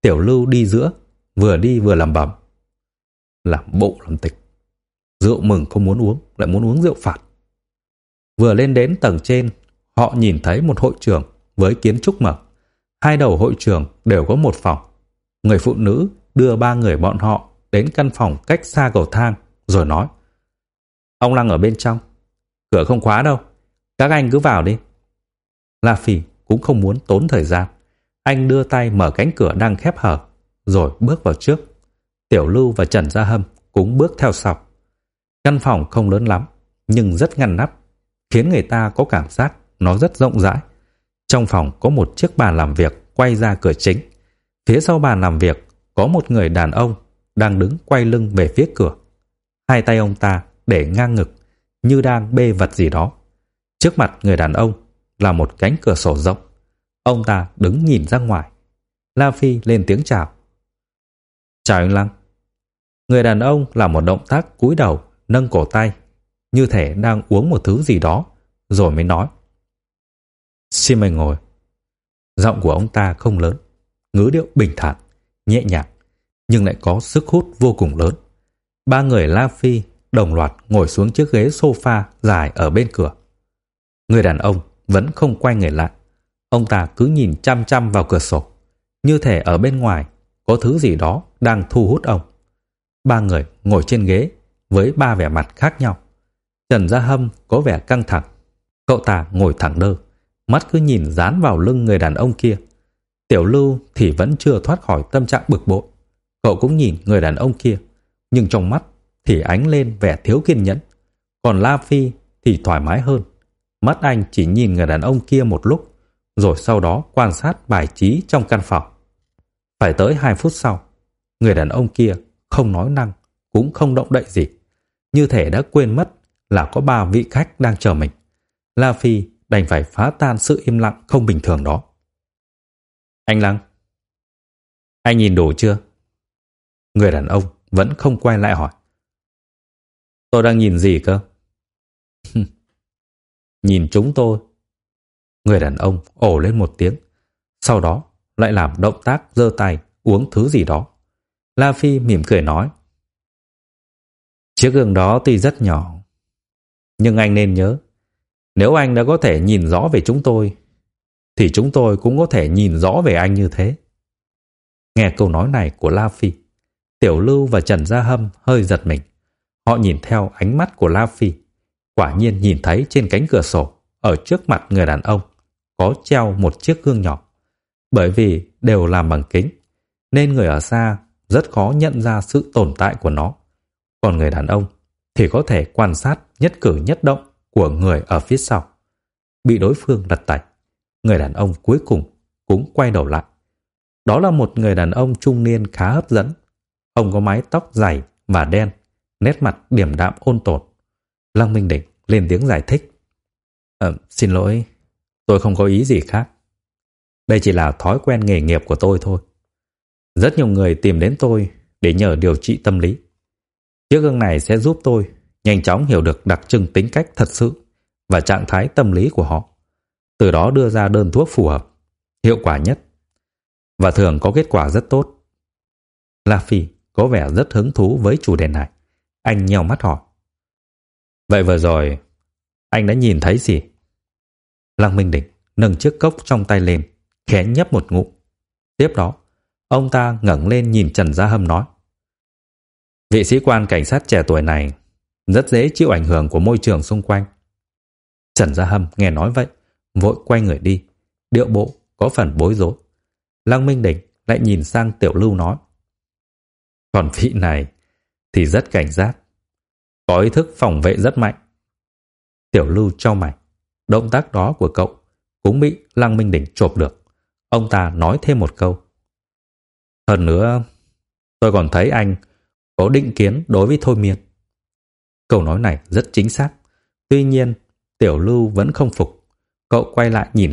Tiểu Lưu đi giữa, vừa đi vừa làm bẩm. Làm bộ làm tịch. Rượu mừng không muốn uống, lại muốn uống rượu phạt. Vừa lên đến tầng trên, họ nhìn thấy một hội trường với kiến trúc mở. Hai đầu hội trường đều có một phòng. Người phụ nữ đưa ba người bọn họ đến căn phòng cách xa cầu thang, rồi nói Ông Lăng ở bên trong. Cửa không khóa đâu. Các anh cứ vào đi. La phỉ cũng không muốn tốn thời gian. Anh đưa tay mở cánh cửa đang khép hở, rồi bước vào trước. Tiểu Lưu và Trần Gia Hâm cũng bước theo sau. Căn phòng không lớn lắm, nhưng rất ngăn nắp, khiến người ta có cảm giác nó rất rộng rãi. Trong phòng có một chiếc bàn làm việc quay ra cửa chính. Phía sau bàn làm việc có một người đàn ông đang đứng quay lưng về phía cửa. Hai tay ông ta để ngang ngực như đang bê vật gì đó. Trước mặt người đàn ông là một cánh cửa sổ rộng. Ông ta đứng nhìn ra ngoài. La Phi lên tiếng chào. Chào anh Lăng. Người đàn ông làm một động tác cúi đầu, nâng cổ tay, như thể đang uống một thứ gì đó, rồi mới nói. Xin mời ngồi. Giọng của ông ta không lớn, ngữ điệu bình thản, nhẹ nhàng, nhưng lại có sức hút vô cùng lớn. Ba người La Phi đồng loạt ngồi xuống chiếc ghế sofa dài ở bên cửa. Người đàn ông vẫn không quay người lại. Ông ta cứ nhìn chăm chăm vào cửa sổ, như thể ở bên ngoài có thứ gì đó đang thu hút ông. Ba người ngồi trên ghế với ba vẻ mặt khác nhau. Trần Gia Hâm có vẻ căng thẳng. Cậu ta ngồi thẳng đơ, mắt cứ nhìn dán vào lưng người đàn ông kia. Tiểu Lưu thì vẫn chưa thoát khỏi tâm trạng bực bội. Cậu cũng nhìn người đàn ông kia, nhưng trong mắt thì ánh lên vẻ thiếu kiên nhẫn. Còn La Phi thì thoải mái hơn. Mắt anh chỉ nhìn người đàn ông kia một lúc, rồi sau đó quan sát bài trí trong căn phòng. Phải tới hai phút sau, người đàn ông kia không nói năng, cũng không động đậy gì. Như thể đã quên mất là có ba vị khách đang chờ mình. La Phi đành phải phá tan sự im lặng không bình thường đó. Anh Lăng, anh nhìn đồ chưa? Người đàn ông vẫn không quay lại hỏi. Tôi đang nhìn gì cơ? nhìn chúng tôi. Người đàn ông ổ lên một tiếng, sau đó lại làm động tác giơ tay uống thứ gì đó. La Phi mỉm cười nói. Chiếc gương đó tuy rất nhỏ, nhưng anh nên nhớ, nếu anh đã có thể nhìn rõ về chúng tôi, thì chúng tôi cũng có thể nhìn rõ về anh như thế. Nghe câu nói này của La Phi, Tiểu Lưu và Trần Gia Hâm hơi giật mình. Họ nhìn theo ánh mắt của La Phi, quả nhiên nhìn thấy trên cánh cửa sổ, ở trước mặt người đàn ông, có treo một chiếc gương nhỏ. Bởi vì đều làm bằng kính, nên người ở xa rất khó nhận ra sự tồn tại của nó. Còn người đàn ông thì có thể quan sát nhất cử nhất động của người ở phía sau. Bị đối phương đặt tay, người đàn ông cuối cùng cũng quay đầu lại. Đó là một người đàn ông trung niên khá hấp dẫn. Ông có mái tóc dày và đen, nét mặt điềm đạm ôn tồn. Lăng Minh Định lên tiếng giải thích. À, xin lỗi, tôi không có ý gì khác. Đây chỉ là thói quen nghề nghiệp của tôi thôi. Rất nhiều người tìm đến tôi để nhờ điều trị tâm lý. Chiếc gương này sẽ giúp tôi nhanh chóng hiểu được đặc trưng tính cách thật sự và trạng thái tâm lý của họ. Từ đó đưa ra đơn thuốc phù hợp, hiệu quả nhất và thường có kết quả rất tốt. La Phi có vẻ rất hứng thú với chủ đề này. Anh nheo mắt hỏi. Vậy vừa rồi, anh đã nhìn thấy gì? Lăng Minh Định nâng chiếc cốc trong tay lên, khẽ nhấp một ngụm. Tiếp đó, ông ta ngẩng lên nhìn Trần Gia Hâm nói. Vị sĩ quan cảnh sát trẻ tuổi này rất dễ chịu ảnh hưởng của môi trường xung quanh. Trần Gia Hâm nghe nói vậy, vội quay người đi, điệu bộ có phần bối rối. Lăng Minh Đỉnh lại nhìn sang Tiểu Lưu nói. Còn vị này thì rất cảnh giác, có ý thức phòng vệ rất mạnh. Tiểu Lưu cho mày, động tác đó của cậu cũng bị Lăng Minh Đỉnh chộp được. Ông ta nói thêm một câu. Hơn nữa, tôi còn thấy anh có định kiến đối với thôi miên. Câu nói này rất chính xác. Tuy nhiên, Tiểu Lưu vẫn không phục. Cậu quay lại nhìn